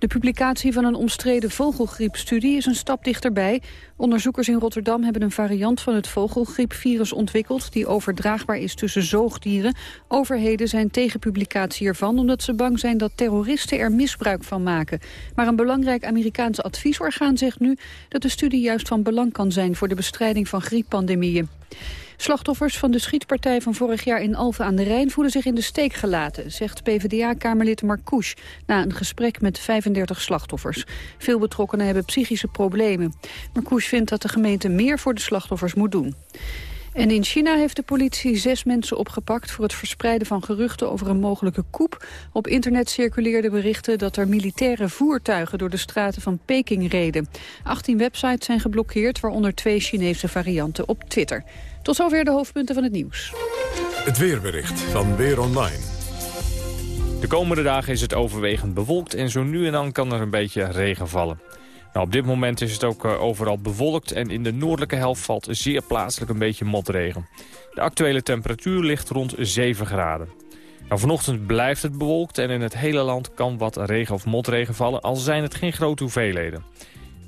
De publicatie van een omstreden vogelgriepstudie is een stap dichterbij. Onderzoekers in Rotterdam hebben een variant van het vogelgriepvirus ontwikkeld... die overdraagbaar is tussen zoogdieren. Overheden zijn tegen publicatie ervan... omdat ze bang zijn dat terroristen er misbruik van maken. Maar een belangrijk Amerikaans adviesorgaan zegt nu... dat de studie juist van belang kan zijn voor de bestrijding van grieppandemieën. Slachtoffers van de schietpartij van vorig jaar in Alphen aan de Rijn voelen zich in de steek gelaten, zegt PvdA-kamerlid Marcouch na een gesprek met 35 slachtoffers. Veel betrokkenen hebben psychische problemen. Marcouch vindt dat de gemeente meer voor de slachtoffers moet doen. En in China heeft de politie zes mensen opgepakt... voor het verspreiden van geruchten over een mogelijke coup. Op internet circuleerden berichten dat er militaire voertuigen... door de straten van Peking reden. 18 websites zijn geblokkeerd, waaronder twee Chinese varianten op Twitter. Tot zover de hoofdpunten van het nieuws. Het weerbericht van Weer Online. De komende dagen is het overwegend bewolkt en zo nu en dan kan er een beetje regen vallen. Nou, op dit moment is het ook eh, overal bewolkt en in de noordelijke helft valt zeer plaatselijk een beetje motregen. De actuele temperatuur ligt rond 7 graden. Nou, vanochtend blijft het bewolkt en in het hele land kan wat regen of motregen vallen, al zijn het geen grote hoeveelheden.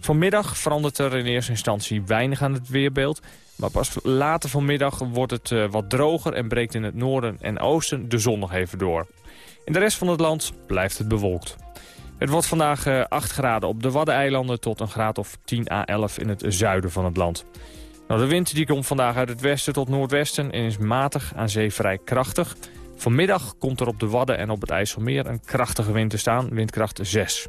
Vanmiddag verandert er in eerste instantie weinig aan het weerbeeld, maar pas later vanmiddag wordt het eh, wat droger en breekt in het noorden en oosten de zon nog even door. In de rest van het land blijft het bewolkt. Het wordt vandaag eh, 8 graden op de Waddeneilanden tot een graad of 10 à 11 in het zuiden van het land. Nou, de wind die komt vandaag uit het westen tot noordwesten en is matig aan zee vrij krachtig. Vanmiddag komt er op de Wadden en op het IJsselmeer een krachtige wind te staan, windkracht 6.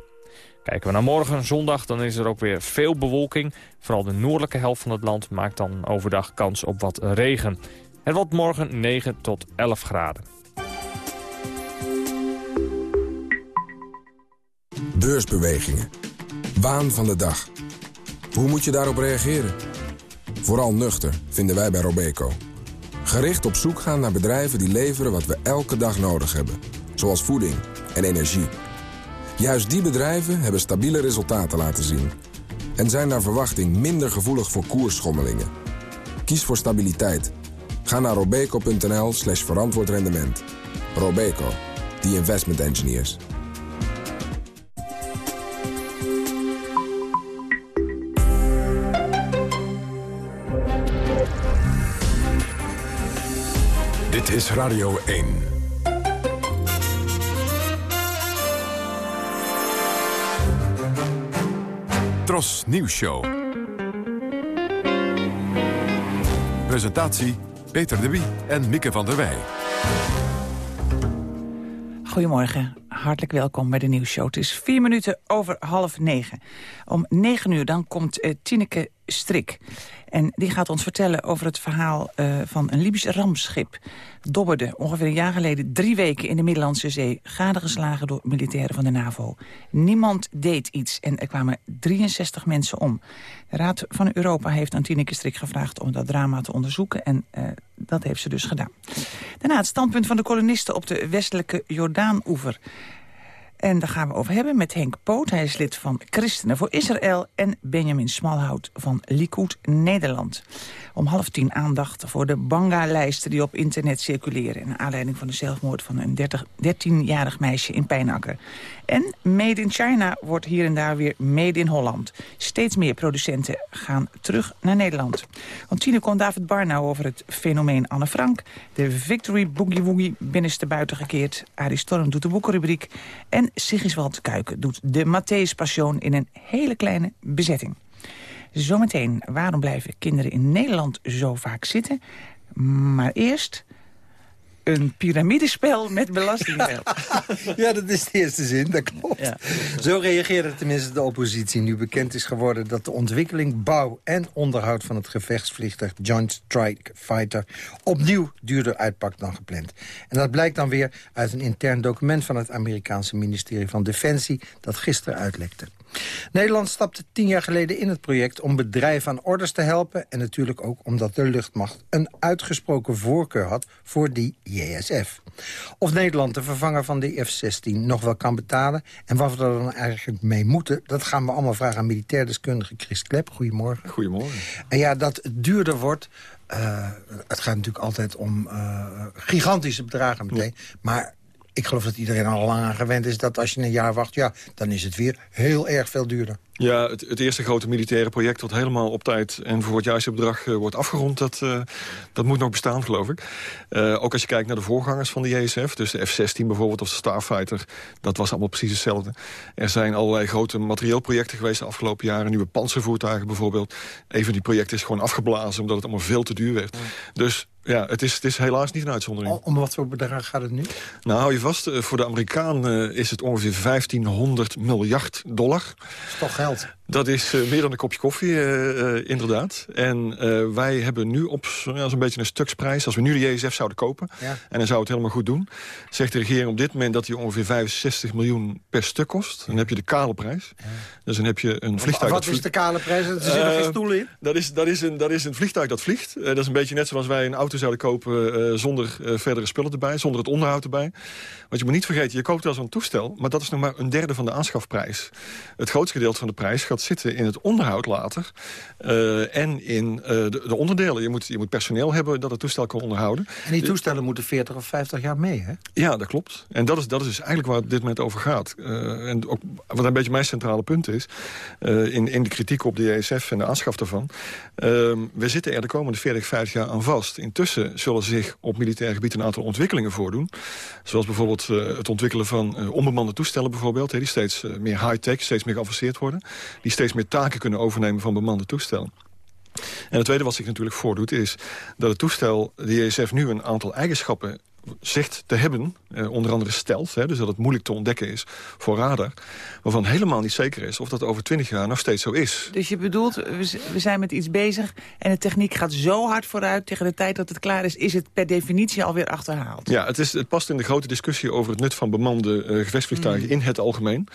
Kijken we naar morgen, zondag, dan is er ook weer veel bewolking. Vooral de noordelijke helft van het land maakt dan overdag kans op wat regen. Het wordt morgen 9 tot 11 graden. Beursbewegingen. Waan van de dag. Hoe moet je daarop reageren? Vooral nuchter, vinden wij bij Robeco. Gericht op zoek gaan naar bedrijven die leveren wat we elke dag nodig hebben. Zoals voeding en energie. Juist die bedrijven hebben stabiele resultaten laten zien. En zijn naar verwachting minder gevoelig voor koersschommelingen. Kies voor stabiliteit. Ga naar robeco.nl slash verantwoord rendement. Robeco, the investment engineers. Dit is Radio 1. Tros Nieuws Show. Presentatie Peter de Wie en Mieke van der Wij. Goedemorgen, hartelijk welkom bij de nieuwsshow. Het is vier minuten over half negen. Om negen uur dan komt uh, Tineke Strik. En die gaat ons vertellen over het verhaal uh, van een Libisch ramschip. Dobberde ongeveer een jaar geleden drie weken in de Middellandse Zee... gadegeslagen door militairen van de NAVO. Niemand deed iets en er kwamen 63 mensen om. De Raad van Europa heeft aan Tineke Strik gevraagd om dat drama te onderzoeken... en uh, dat heeft ze dus gedaan. Daarna het standpunt van de kolonisten op de westelijke Jordaan-oever. En daar gaan we over hebben met Henk Poot. Hij is lid van Christenen voor Israël. En Benjamin Smalhout van Likud Nederland. Om half tien aandacht voor de Banga-lijsten die op internet circuleren. Naar aanleiding van de zelfmoord van een 13-jarig meisje in Pijnakker. En Made in China wordt hier en daar weer Made in Holland. Steeds meer producenten gaan terug naar Nederland. Want Tine kon David Barnau over het fenomeen Anne Frank. De Victory Boogie Woogie binnenste buiten gekeerd. Arie Storm doet de boekenrubriek. En Sigiswald Kuiken doet de Matthäus Passion in een hele kleine bezetting. Zometeen, waarom blijven kinderen in Nederland zo vaak zitten? Maar eerst een piramidespel met belastinggeld. ja, dat is de eerste zin, dat klopt. Ja. Zo reageerde tenminste de oppositie. Nu bekend is geworden dat de ontwikkeling, bouw en onderhoud... van het gevechtsvliegtuig Joint Strike Fighter... opnieuw duurder uitpakt dan gepland. En dat blijkt dan weer uit een intern document... van het Amerikaanse ministerie van Defensie... dat gisteren uitlekte. Nederland stapte tien jaar geleden in het project om bedrijven aan orders te helpen... en natuurlijk ook omdat de luchtmacht een uitgesproken voorkeur had voor die JSF. Of Nederland, de vervanger van de F-16, nog wel kan betalen... en wat we er dan eigenlijk mee moeten... dat gaan we allemaal vragen aan militair deskundige Chris Klep. Goedemorgen. Goedemorgen. En ja, dat het duurder wordt... Uh, het gaat natuurlijk altijd om uh, gigantische bedragen meteen. Maar ik geloof dat iedereen al lang aan gewend is dat als je een jaar wacht... ja, dan is het weer heel erg veel duurder. Ja, het, het, eerste grote militaire project dat helemaal op tijd... en voor het juiste bedrag uh, wordt afgerond, dat, uh, dat moet nog bestaan, geloof ik. Uh, ook als je kijkt naar de voorgangers van de JSF... dus de F-16 bijvoorbeeld of de Starfighter... dat was allemaal precies hetzelfde. Er zijn allerlei grote materieelprojecten geweest de afgelopen jaren. Nieuwe panzervoertuigen bijvoorbeeld. Een van die projecten is gewoon afgeblazen... omdat het allemaal veel te duur werd. Dus ja, het is, het is helaas niet een uitzondering. Om wat voor bedrag gaat het nu? Nou, hou je vast, voor de Amerikaan is het ongeveer 1500 miljard dollar. Dat is toch geld? Dat is uh, meer dan een kopje koffie, uh, uh, inderdaad. En wij hebben nu op ja, zo'n beetje een stuksprijs... als we nu de JSF zouden kopen, ja. en dan zou het helemaal goed doen... zegt de regering op dit moment dat die ongeveer 65 miljoen per stuk kost. Dan heb je de kale prijs. Ja. Dus dan heb je een vliegtuig... Wat is de kale prijs? Er zitten geen stoelen in? Dat is, dat, is een, dat is een vliegtuig dat vliegt. dat is een beetje net zoals wij een auto zouden kopen... zonder verdere spullen erbij, zonder het onderhoud erbij. Want je moet niet vergeten, je koopt wel zo'n toestel... maar dat is nog maar een derde van de aanschafprijs. Het grootste gedeelte van de prijs gaat zitten in het onderhoud later. Uh, en in uh, de, de, onderdelen. Je moet, je moet personeel hebben dat het toestel kan onderhouden. En die toestellen moeten 40 of 50 jaar mee, hè? Ja, dat klopt. En dat is, dat is dus eigenlijk waar het dit moment over gaat. Uh, en ook wat een beetje mijn centrale punt is... in, in de kritiek op de JSF en de aanschaf daarvan... we zitten er de komende 40, 50 jaar aan vast. Intussen zullen zich op militair gebied een aantal ontwikkelingen voordoen. Zoals bijvoorbeeld het ontwikkelen van onbemande toestellen bijvoorbeeld... Die steeds meer high-tech, steeds meer geavanceerd worden. Die steeds meer taken kunnen overnemen van bemande toestellen. En het tweede wat zich natuurlijk voordoet is dat het toestel, de JSF, nu een aantal eigenschappen zegt te hebben, eh, onder andere stelt, hè, dus dat het moeilijk te ontdekken is voor radar, waarvan helemaal niet zeker is of dat over twintig jaar nog steeds zo is. Dus je bedoelt, we zijn met iets bezig en de techniek gaat zo hard vooruit, tegen de tijd dat het klaar is, is het per definitie alweer achterhaald? Ja, het, is, het past in de grote discussie over het nut van bemande uh, gevechtsvliegtuigen mm. in het algemeen.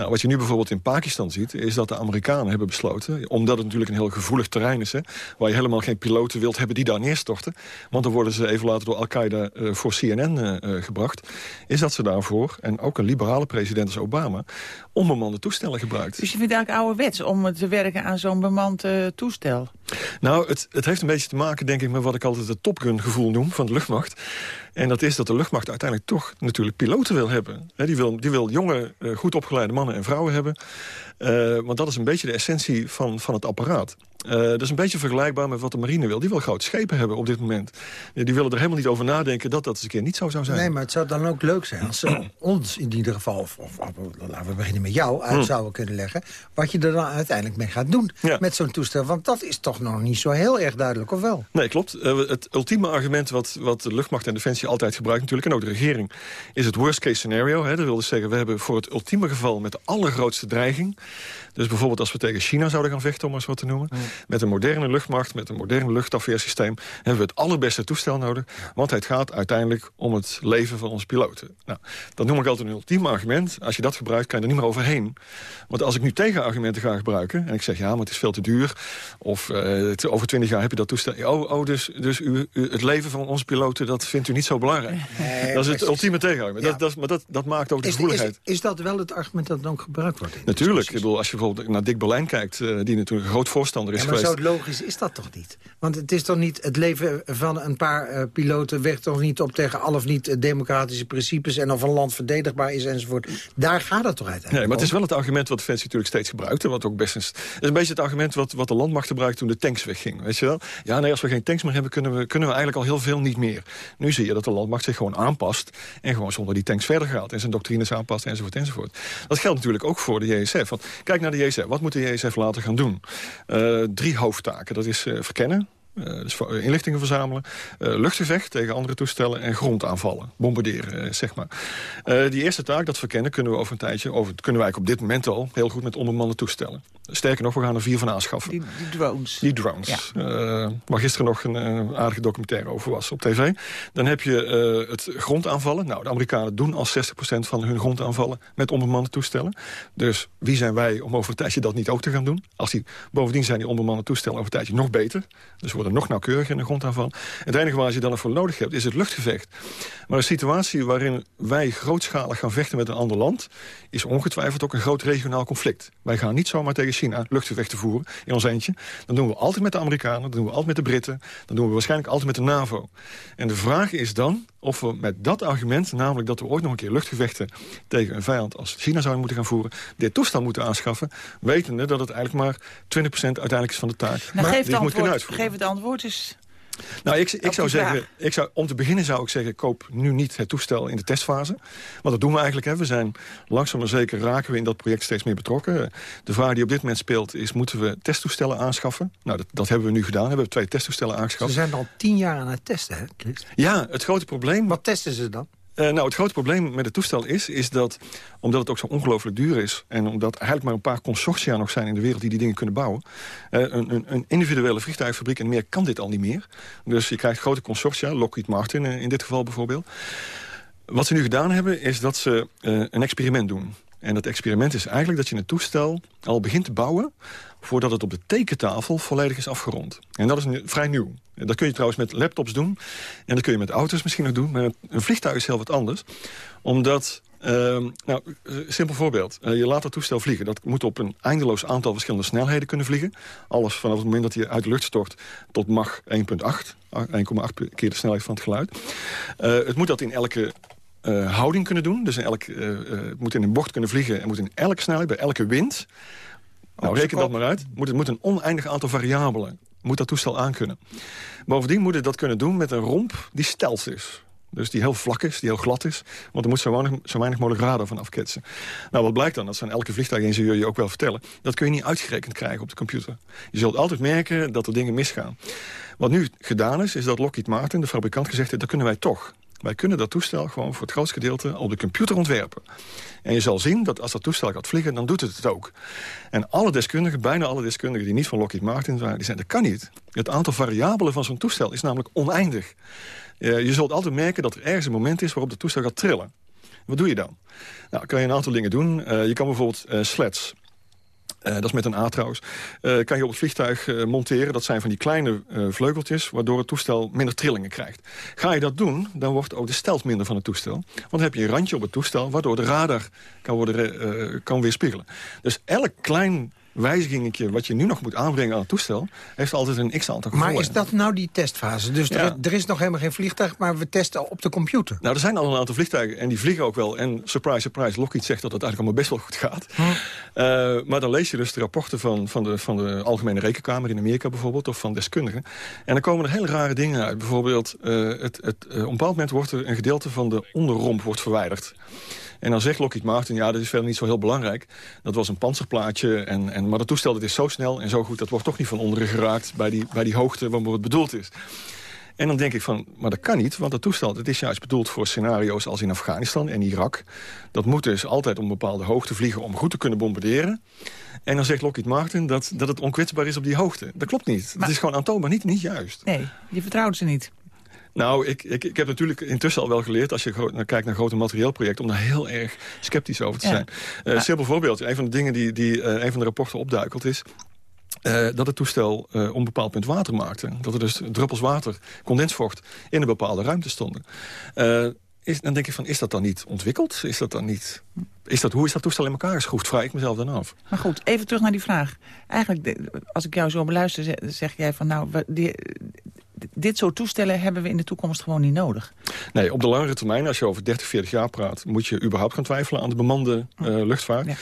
Nou, wat je nu bijvoorbeeld in Pakistan ziet... is dat de Amerikanen hebben besloten... omdat het natuurlijk een heel gevoelig terrein is... Hè, waar je helemaal geen piloten wilt hebben die daar neerstorten... want dan worden ze even later door Al-Qaeda uh, voor CNN uh, uh, gebracht... is dat ze daarvoor, en ook een liberale president als Obama... onbemande toestellen gebruikt. Dus je vindt eigenlijk ouderwets om te werken aan zo'n bemand toestel? Nou, het, het heeft een beetje te maken, denk ik... met wat ik altijd het Top Gun gevoel noem van de luchtmacht. En dat is dat de luchtmacht uiteindelijk toch natuurlijk piloten wil hebben. die, wil, die wil jonge, goed opgeleide mannen en vrouwen hebben. Uh, want dat is een beetje de essentie van, van het apparaat. Uh, dat is een beetje vergelijkbaar met wat de marine wil. Die wil grote schepen hebben op dit moment. Die willen er helemaal niet over nadenken dat dat eens een keer niet zo zou zijn. Nee, maar het zou dan ook leuk zijn als ze ons in ieder geval... of, of laten we beginnen met jou, uit hmm. zouden kunnen leggen... wat je er dan uiteindelijk mee gaat doen met zo'n toestel. Want dat is toch nog niet zo heel erg duidelijk, of wel? Nee, klopt. Uh, het ultieme argument wat, wat de luchtmacht en defensie altijd gebruikt natuurlijk... en ook de regering, is het worst case scenario. Hè. Dat wil dus zeggen, we hebben voor het ultieme geval met de allergrootste dreiging... Dus bijvoorbeeld als we tegen China zouden gaan vechten, om eens wat te noemen... met een moderne luchtmacht, met een modern luchtafweersysteem... hebben we het allerbeste toestel nodig. Want het gaat uiteindelijk om het leven van onze piloten. Nou, dat noem ik altijd een ultiem argument. Als je dat gebruikt, kan je er niet meer overheen. Want als ik nu tegenargumenten ga gebruiken... en ik zeg, ja, maar het is veel te duur... of uh, over twintig jaar heb je dat toestel... oh, oh dus, dus u, het leven van onze piloten, dat vindt u niet zo belangrijk. dat is het ultieme tegenargument. Dat, dat, maar dat, dat maakt ook de gevoeligheid. Is, is, dat wel het argument dat dan ook gebruikt wordt? Natuurlijk. Ik bedoel, als je bijvoorbeeld naar Dick Berlijn kijkt... Uh, die natuurlijk een groot voorstander is ja, maar geweest. zo logisch is dat toch niet? Want het is toch niet... het leven van een paar uh, piloten weegt toch niet op tegen al of niet uh, democratische principes... en of een land verdedigbaar is enzovoort. Daar gaat het toch uiteindelijk Nee, maar het is wel het argument wat Defensie natuurlijk steeds gebruikt. wat ook best is, het is een beetje het argument wat, wat de landmacht gebruikte toen de tanks weggingen. Weet je wel? Ja, nee, als we geen tanks meer hebben, kunnen we, kunnen we eigenlijk al heel veel niet meer. Nu zie je dat de landmacht zich gewoon aanpast... en gewoon zonder die tanks verder gaat. En zijn doctrines aanpast, enzovoort, enzovoort. Dat geldt natuurlijk ook voor de JSF. Want kijk naar Wat moet de JSF laten gaan doen? Uh, drie hoofdtaken. Dat is uh, verkennen, dus inlichtingen verzamelen, uh, luchtgevecht tegen andere toestellen en grondaanvallen, bombarderen, uh, zeg maar. die eerste taak, dat verkennen, kunnen we over een tijdje, over, kunnen wij op dit moment al heel goed met onbemande toestellen. Sterker nog, we gaan er vier van aanschaffen. Die, die drones. Die drones. Ja. waar gisteren nog een aardige documentaire over was op tv. Dan heb je het grondaanvallen. Nou, de Amerikanen doen al 60% van hun grondaanvallen met onbemande toestellen. Dus wie zijn wij om over een tijdje dat niet ook te gaan doen? Als die, bovendien zijn die onbemande toestellen over een tijdje nog beter. Dus worden nog nauwkeuriger in de grondaanval. Het enige waar je dan nog voor nodig hebt, is het luchtgevecht. Maar een situatie waarin wij grootschalig gaan vechten met een ander land... is ongetwijfeld ook een groot regionaal conflict. Wij gaan niet zomaar tegen China luchtgevechten voeren in ons eentje. Dan doen we altijd met de Amerikanen, dan doen we altijd met de Britten... dan doen we waarschijnlijk altijd met de NAVO. En de vraag is dan of we met dat argument, namelijk dat we ooit nog een keer luchtgevechten... tegen een vijand als China zouden moeten gaan voeren... dit toestel moeten aanschaffen, wetende dat het eigenlijk maar 20% uiteindelijk is van de taak. Nou, geef, het antwoord, geef het antwoord eens. Nou, ik, ik zou zeggen, ik zou, om te beginnen zou ik zeggen... koop nu niet het toestel in de testfase. Want dat doen we eigenlijk. Hè. We zijn langzaam maar zeker raken we in dat project steeds meer betrokken. De vraag die op dit moment speelt is... moeten we testtoestellen aanschaffen? Nou, dat, dat hebben we nu gedaan. We hebben twee testtoestellen aangeschaft. Ze zijn al tien jaar aan het testen, hè, Chris? Ja, het grote probleem... Wat testen ze dan? Uh, nou, het grote probleem met het toestel is, is dat, omdat het ook zo ongelooflijk duur is... en omdat eigenlijk maar een paar consortia nog zijn in de wereld die die dingen kunnen bouwen... Uh, een, een, een, individuele vliegtuigfabriek en meer kan dit al niet meer. Dus je krijgt grote consortia, Lockheed Martin uh, in dit geval bijvoorbeeld. Wat ze nu gedaan hebben, is dat ze een experiment doen. En dat experiment is eigenlijk dat je een toestel al begint te bouwen voordat het op de tekentafel volledig is afgerond. En dat is nu, vrij nieuw. Dat kun je trouwens met laptops doen. En dat kun je met auto's misschien nog doen. Maar een vliegtuig is heel wat anders. Omdat uh, nou, simpel voorbeeld. Uh, je laat dat toestel vliegen. Dat moet op een eindeloos aantal verschillende snelheden kunnen vliegen. Alles vanaf het moment dat hij uit de lucht stort tot Mach 1.8. 1,8 keer de snelheid van het geluid. Uh, het moet dat in elke uh, houding kunnen doen. Dus in elk, uh, het moet in een bocht kunnen vliegen. en moet in elke snelheid, bij elke wind... Nou, reken dat maar uit. Moet, het moet een oneindig aantal variabelen. Moet dat toestel aankunnen. Bovendien moet het dat kunnen doen met een romp die stelt is. Dus die heel vlak is, die heel glad is. Want er moet zo weinig, zo weinig mogelijk radar van afketsen. Nou, wat blijkt dan? Dat zijn elke vliegtuigingenieur je ook wel vertellen. Dat kun je niet uitgerekend krijgen op de computer. Je zult altijd merken dat er dingen misgaan. Wat nu gedaan is, is dat Lockheed Martin, de fabrikant, gezegd heeft... dat kunnen wij toch. Wij kunnen dat toestel gewoon voor het grootste gedeelte op de computer ontwerpen. En je zal zien dat als dat toestel gaat vliegen, dan doet het het ook. En alle deskundigen, bijna alle deskundigen die niet van Lockheed Martin zijn... die zeggen, dat kan niet. Het aantal variabelen van zo'n toestel is namelijk oneindig. Uh, je zult altijd merken dat er ergens een moment is waarop het toestel gaat trillen. Wat doe je dan? Nou, kan je een aantal dingen doen. Uh, je kan bijvoorbeeld uh, uh, dat is met een A trouwens. Uh, kan je op het vliegtuig uh, monteren. Dat zijn van die kleine vleugeltjes... waardoor het toestel minder trillingen krijgt. Ga je dat doen, dan wordt ook de stelt minder van het toestel. Want dan heb je een randje op het toestel... waardoor de radar kan, worden, kan weerspiegelen. Dus elk klein wijzigingetje wat je nu nog moet aanbrengen aan het toestel... heeft altijd een x-aantal Maar is dat nou die testfase? Dus er, er, is nog helemaal geen vliegtuig, maar we testen op de computer. Nou, er zijn al een aantal vliegtuigen en die vliegen ook wel. En surprise, surprise, Lockheed zegt dat het eigenlijk allemaal best wel goed gaat. Hm. Uh, maar dan lees je dus de rapporten van, van, de, van de Algemene Rekenkamer in Amerika bijvoorbeeld... of van deskundigen. En dan komen er hele rare dingen uit. Bijvoorbeeld, uh, het, het, uh, op een bepaald moment wordt er een gedeelte van de onderromp wordt verwijderd. En dan zegt Lockheed Martin, ja, dat is verder niet zo heel belangrijk. Dat was een panzerplaatje, en, en, maar dat toestel dat is zo snel en zo goed... dat wordt toch niet van onderen geraakt bij die, bij die hoogte waarvoor het bedoeld is. En dan denk ik van, maar dat kan niet, want dat toestel dat is juist bedoeld voor scenario's als in Afghanistan en Irak. Dat moet dus altijd om bepaalde hoogte vliegen om goed te kunnen bombarderen. En dan zegt Lockheed Martin dat, dat het onkwetsbaar is op die hoogte. Dat klopt niet. Het is gewoon aantoonbaar niet, niet juist. Nee, je vertrouwt ze niet. Nou, ik, ik, ik heb natuurlijk intussen al wel geleerd... als je kijkt naar grote materieelprojecten... om daar heel erg sceptisch over te zijn. Een uh, simpel voorbeeld. Een van de dingen die, die uh, een van de rapporten opduikelt is... Uh, dat het toestel uh, een bepaald punt water maakte. Dat er dus druppels water, condensvocht, in een bepaalde ruimte stonden. Uh, is, dan denk ik van, is dat dan niet ontwikkeld? Is dat dan niet... Is dat, hoe is dat toestel in elkaar geschroefd? Vraag ik mezelf dan af. Maar goed, even terug naar die vraag. Eigenlijk, als ik jou zo beluister, zeg jij van... nou, die, dit soort toestellen hebben we in de toekomst gewoon niet nodig. Nee, op de langere termijn, als je over 30, 40 jaar praat... moet je überhaupt gaan twijfelen aan de bemande uh, luchtvaart. Ja.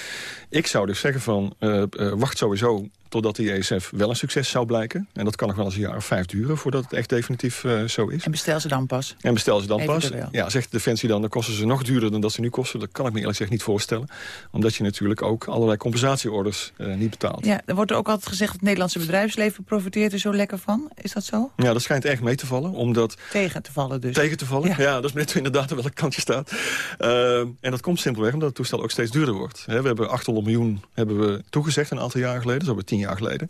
Ik zou dus zeggen van, uh, uh, wacht sowieso totdat de ESF wel een succes zou blijken. En dat kan nog wel eens een jaar of vijf duren voordat het echt definitief uh, zo is. En bestel ze dan pas? En bestel ze dan pas. Ja, zegt Defensie dan, dan kosten ze nog duurder dan dat ze nu kosten. Dat kan ik me eerlijk gezegd niet voorstellen. Omdat je natuurlijk ook allerlei compensatieorders uh, niet betaalt. Ja, er wordt ook altijd gezegd dat het Nederlandse bedrijfsleven profiteert er zo lekker van. Is dat zo? Ja, dat schijnt erg mee te vallen. Omdat... Tegen te vallen dus. Tegen te vallen, ja. ja dat is net inderdaad welke kant je staat. Uh, en dat komt simpelweg omdat het toestel ook steeds duurder wordt. He, we hebben 800 miljoen hebben we toegezegd een aantal jaar geleden. Dat hebben we tien jaar geleden.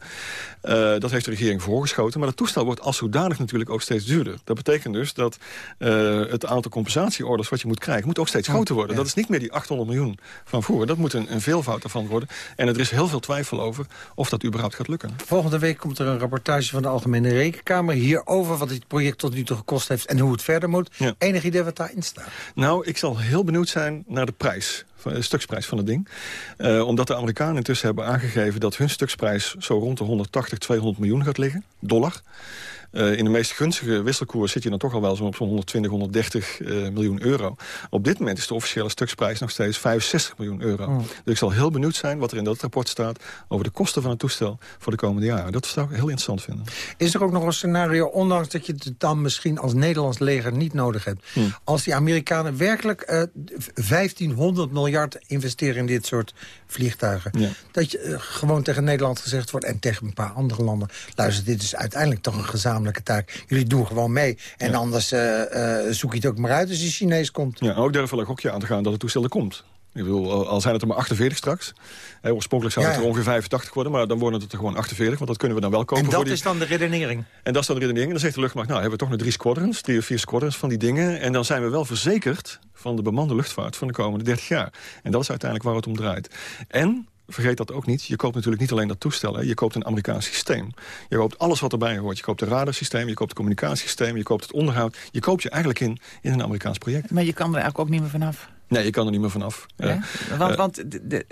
Uh, dat heeft de regering voorgeschoten. Maar dat toestel wordt als zodanig natuurlijk ook steeds duurder. Dat betekent dus dat uh, het aantal compensatieorders wat je moet krijgen... moet ook steeds groter worden. Ja. Dat is niet meer die 800 miljoen van vroeger. Dat moet een, een veelvoud ervan worden. En er is heel veel twijfel over of dat überhaupt gaat lukken. Volgende week komt er een rapportage van de Algemene Rekenkamer... hierover wat dit project tot nu toe gekost heeft en hoe het verder moet. Ja. Enig idee wat daarin staat? Nou, ik zal heel benieuwd zijn naar de prijs stuksprijs van het ding. Uh, omdat de Amerikanen intussen hebben aangegeven... dat hun stuksprijs zo rond de 180, 200 miljoen gaat liggen, dollar. Uh, in de meest gunstige wisselkoers zit je dan toch al wel zo op zo'n 120, 130 uh, miljoen euro. Op dit moment is de officiële stuksprijs nog steeds 65 miljoen euro. Oh. Dus ik zal heel benieuwd zijn wat er in dat rapport staat... over de kosten van het toestel voor de komende jaren. Dat zou ik heel interessant vinden. Is er ook nog een scenario, ondanks dat je het dan misschien als Nederlands leger niet nodig hebt... Hmm. als die Amerikanen werkelijk uh, 1500 miljard investeren in dit soort vliegtuigen... Ja. dat je uh, gewoon tegen Nederland gezegd wordt en tegen een paar andere landen... luister, dit is uiteindelijk toch een gezamenlijke taak. Jullie doen gewoon mee. En ja. anders uh, uh, zoek je het ook maar uit als die Chinees komt. Ja, ook durf wel een gokje aan te gaan dat het toestel er komt. Ik bedoel, al zijn het er maar 48 straks. He, oorspronkelijk zou het ja, er ongeveer 85 worden, maar dan worden het er gewoon 48. Want dat kunnen we dan wel kopen. En dat voor die... is dan de redenering? En dat is dan de redenering. En dan zegt de luchtmacht, nou hebben we toch nog drie squadrons, drie of vier squadrons van die dingen. En dan zijn we wel verzekerd van de bemande luchtvaart van de komende 30 jaar. En dat is uiteindelijk waar het om draait. En vergeet dat ook niet. Je koopt natuurlijk niet alleen dat toestel. Hè. Je koopt een Amerikaans systeem. Je koopt alles wat erbij hoort. Je koopt het radarsysteem, je koopt het communicatiesysteem... je koopt het onderhoud. Je koopt je eigenlijk in, in een Amerikaans project. Maar je kan er eigenlijk ook niet meer vanaf. Nee, je kan er niet meer vanaf. Ja? Uh, want, want de, de,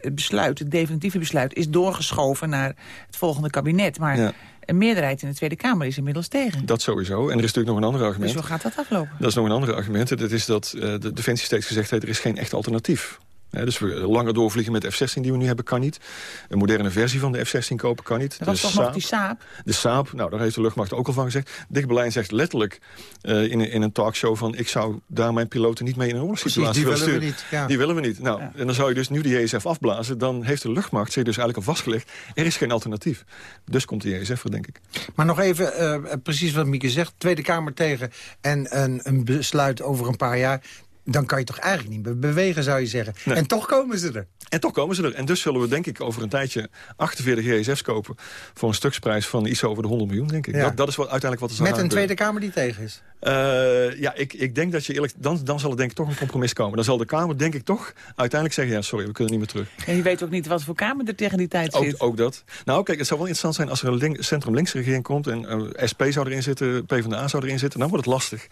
het besluit, het definitieve besluit... is doorgeschoven naar het volgende kabinet. Maar ja. een meerderheid in de Tweede Kamer is inmiddels tegen. Dat sowieso. En er is natuurlijk nog een ander argument. Dus hoe gaat dat aflopen? Dat is nog een ander argument. Dat is dat uh, de Defensie steeds gezegd heeft... er is geen echt alternatief. Ja, dus we langer doorvliegen met de F-16 die we nu hebben, kan niet. Een moderne versie van de F-16 kopen kan niet. Dat was de toch Saab, nog die Saab? De Saab, nou, daar heeft de luchtmacht ook al van gezegd. Dick Berlijn zegt letterlijk uh, in, in een talkshow van... ik zou daar mijn piloten niet mee in een oorlogssituatie die willen sturen. we niet. Ja. Die willen we niet. Nou, ja. en dan zou je dus nu de JSF afblazen. Dan heeft de luchtmacht zich dus eigenlijk al vastgelegd. Er is geen alternatief. Dus komt de JSF er, denk ik. Maar nog even, uh, precies wat Mieke zegt. Tweede Kamer tegen en een, een besluit over een paar jaar dan kan je toch eigenlijk niet meer bewegen, zou je zeggen. Nee. En toch komen ze er. En toch komen ze er. En dus zullen we denk ik over een tijdje 48 GSF's kopen... voor een stuksprijs van iets over de 100 miljoen, denk ik. Ja. Dat, dat, is wat, uiteindelijk wat er zal Met een Tweede Kamer die tegen is? Uh, ja, ik, ik denk dat je eerlijk... Dan, dan zal er denk ik toch een compromis komen. Dan zal de Kamer denk ik toch uiteindelijk zeggen... ja, sorry, we kunnen niet meer terug. En je weet ook niet wat voor Kamer er tegen die tijd ook, zit. Ook dat. Nou, kijk, het zou wel interessant zijn als er een link, centrum-links regering komt... en uh, SP zou erin zitten, PvdA zou erin zitten, dan wordt het lastig.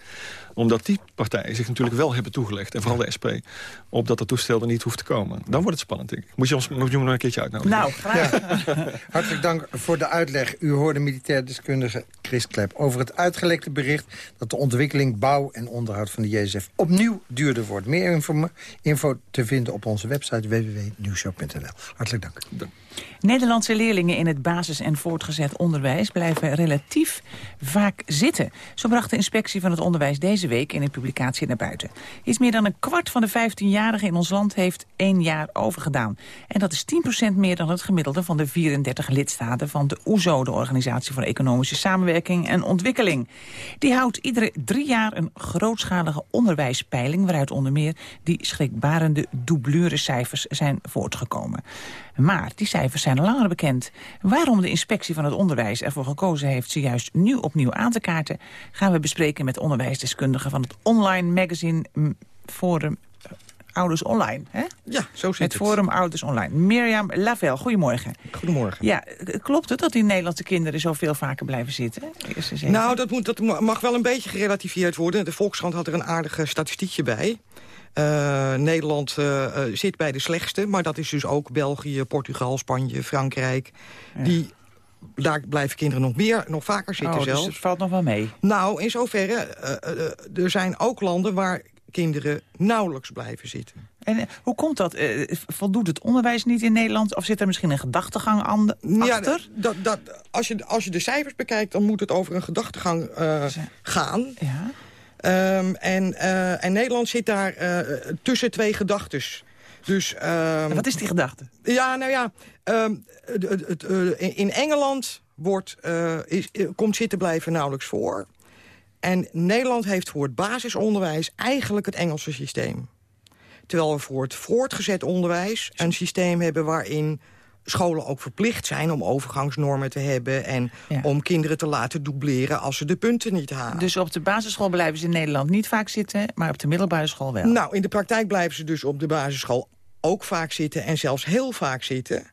Omdat die partijen zich natuurlijk wel hebben toegelegd, en vooral de SP... op dat het toestel er niet hoeft te komen. Dan wordt het spannend, denk ik. Moet je ons moet je me nog een keertje uitnodigen? Nou, graag. Hartelijk dank voor de uitleg. U hoorde militair deskundige Chris Klep over het uitgelekte bericht... dat de ontwikkeling, bouw en onderhoud van de JSF opnieuw duurder wordt. Meer info, info te vinden op onze website www.nieuwshow.nl. Hartelijk dank. dank. Nederlandse leerlingen in het basis- en voortgezet onderwijs blijven relatief vaak zitten. Zo bracht de inspectie van het onderwijs deze week in een publicatie naar buiten. Iets meer dan een kwart van de 15-jarigen in ons land heeft één jaar overgedaan. En dat is 10% meer dan het gemiddelde van de 34 lidstaten van de OESO, de Organisatie voor Economische Samenwerking en Ontwikkeling. Die houdt iedere drie jaar een grootschalige onderwijspeiling, waaruit onder meer die schrikbarende cijfers zijn voortgekomen. Maar die cijfers zijn al langer bekend. Waarom de inspectie van het onderwijs ervoor gekozen heeft... ze juist nu opnieuw aan te kaarten... gaan we bespreken met onderwijsdeskundigen van het online magazine Forum eh, Ouders Online. Hè? Ja, zo zit het. Het Forum Ouders Online. Mirjam Lavel, goedemorgen. Goedemorgen. Ja, klopt het dat die Nederlandse kinderen zoveel vaker blijven zitten? Nou, dat, moet, dat mag wel een beetje gerelativeerd worden. De Volkskrant had er een aardige statistiekje bij. Uh, Nederland uh, zit bij de slechtste, maar dat is dus ook België, Portugal, Spanje, Frankrijk. Ja. Die daar blijven kinderen nog meer, nog vaker zitten oh, zelfs. Dus het valt nog wel mee? Nou, in zoverre, uh, er zijn ook landen waar kinderen nauwelijks blijven zitten. En hoe komt dat? voldoet het onderwijs niet in Nederland? Of zit er misschien een gedachtegang aan ja, achter? Dat, dat, als, je, als je de cijfers bekijkt, dan moet het over een gedachtegang gaan. Ja. Um, en, uh, en Nederland zit daar uh, tussen twee gedachtes. Dus, um, wat is die gedachte? Ja, nou ja, um, in Engeland wordt, is, komt zitten blijven nauwelijks voor. En Nederland heeft voor het basisonderwijs eigenlijk het Engelse systeem. Terwijl we voor het voortgezet onderwijs een systeem hebben waarin scholen ook verplicht zijn om overgangsnormen te hebben... en om kinderen te laten dubleren als ze de punten niet halen. Dus op de basisschool blijven ze in Nederland niet vaak zitten... maar op de middelbare school wel? Nou, in de praktijk blijven ze dus op de basisschool ook vaak zitten... en zelfs heel vaak zitten.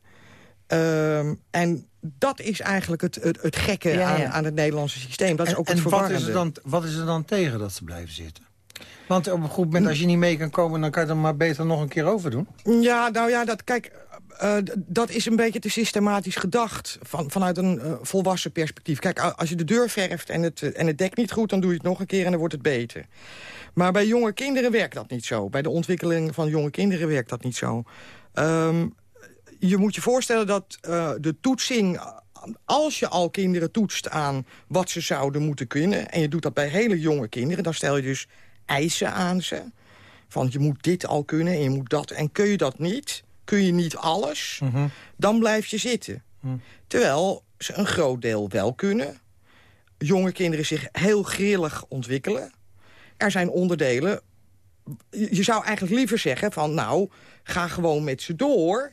Um, en dat is eigenlijk het, het, het gekke ja, ja. Aan, aan, het Nederlandse systeem. Dat en, is ook en het verwarrende. Wat is, er dan, wat is er dan tegen dat ze blijven zitten? Want op een goed moment, als je niet mee kan komen... dan kan je dan maar beter nog een keer overdoen. Ja, nou ja, dat, kijk, uh, dat is een beetje te systematisch gedacht van, vanuit een uh, volwassen perspectief. Kijk, als je de deur verft en het, en het dekt niet goed... dan doe je het nog een keer en dan wordt het beter. Maar bij jonge kinderen werkt dat niet zo. Bij de ontwikkeling van jonge kinderen werkt dat niet zo. Um, je moet je voorstellen dat uh, de toetsing... als je al kinderen toetst aan wat ze zouden moeten kunnen... en je doet dat bij hele jonge kinderen... dan stel je dus eisen aan ze. Van je moet dit al kunnen en je moet dat. En kun je dat niet kun je niet alles, mm -hmm. dan blijf je zitten. Mm. Terwijl ze een groot deel wel kunnen. Jonge kinderen zich heel grillig ontwikkelen. Er zijn onderdelen... Je zou eigenlijk liever zeggen van... nou, ga gewoon met ze door...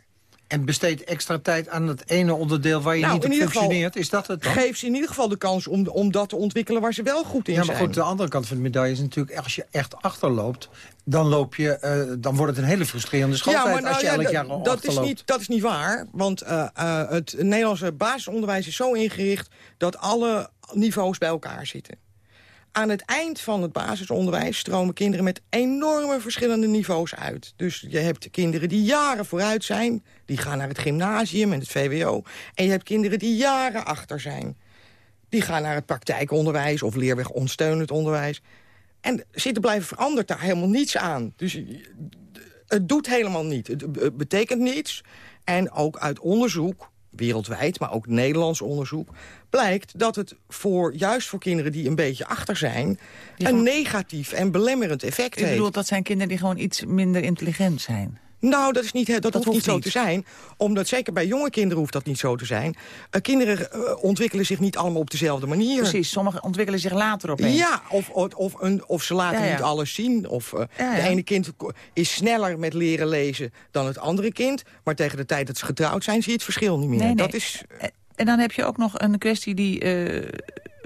En besteed extra tijd aan het ene onderdeel waar je nou, niet op functioneert. Geval, is dat het dan? Geef ze in ieder geval de kans om, om dat te ontwikkelen waar ze wel goed in zijn. Ja, maar goed, de andere kant van de medaille is natuurlijk... als je echt achterloopt, dan, loop je, uh, dan wordt het een hele frustrerende schooltijd... Ja, maar nou, als je ja, elk dat, jaar dat is, niet, dat is niet waar, want uh, uh, het Nederlandse basisonderwijs is zo ingericht... dat alle niveaus bij elkaar zitten. Aan het eind van het basisonderwijs stromen kinderen met enorme verschillende niveaus uit. Dus je hebt kinderen die jaren vooruit zijn, die gaan naar het gymnasium en het VWO. En je hebt kinderen die jaren achter zijn. Die gaan naar het praktijkonderwijs of leerweg ondersteunend onderwijs. En zitten blijven verandert daar helemaal niets aan. Dus het doet helemaal niet. Het betekent niets. En ook uit onderzoek wereldwijd, maar ook Nederlands onderzoek... blijkt dat het voor, juist voor kinderen die een beetje achter zijn... een negatief en belemmerend effect heeft. Ik bedoel, dat zijn kinderen die gewoon iets minder intelligent zijn? Nou, dat, is niet, dat, dat hoeft, hoeft niet zo te zijn. Omdat zeker bij jonge kinderen hoeft dat niet zo te zijn. Uh, kinderen uh, ontwikkelen zich niet allemaal op dezelfde manier. Precies, sommigen ontwikkelen zich later opeens. Ja, of, of, of, een, of ze laten ja, ja. niet alles zien. Of uh, ja, de ene kind is sneller met leren lezen dan het andere kind. Maar tegen de tijd dat ze getrouwd zijn, zie je het verschil niet meer. Nee, nee. Dat is, en dan heb je ook nog een kwestie die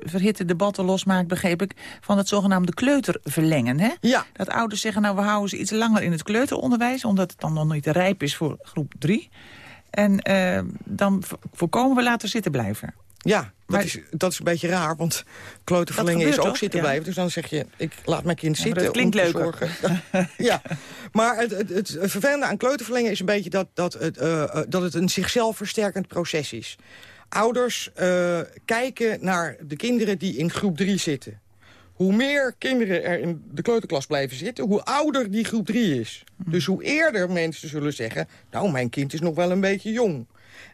verhitte debatten losmaakt, begreep ik... van het zogenaamde kleuterverlengen. Hè? Ja. Dat ouders zeggen, nou, we houden ze iets langer in het kleuteronderwijs... omdat het dan nog niet rijp is voor groep 3. En uh, dan voorkomen we later zitten blijven. Ja, dat, is, dat is een beetje raar, want kloten verlengen is ook toch? zitten Ja. blijven. Dus dan zeg je, ik laat mijn kind Ja, maar zitten dat klinkt om te leuker. zorgen. ja, maar het, het, het vervelende aan kleuterverlengen is een beetje dat, dat, het, eh, eh, dat het een zichzelf versterkend proces is. Ouders eh, kijken naar de kinderen die in groep 3 zitten. Hoe meer kinderen er in de kleuterklas blijven zitten... hoe ouder die groep 3 is. Dus hoe eerder mensen zullen zeggen... nou, mijn kind is nog wel een beetje jong.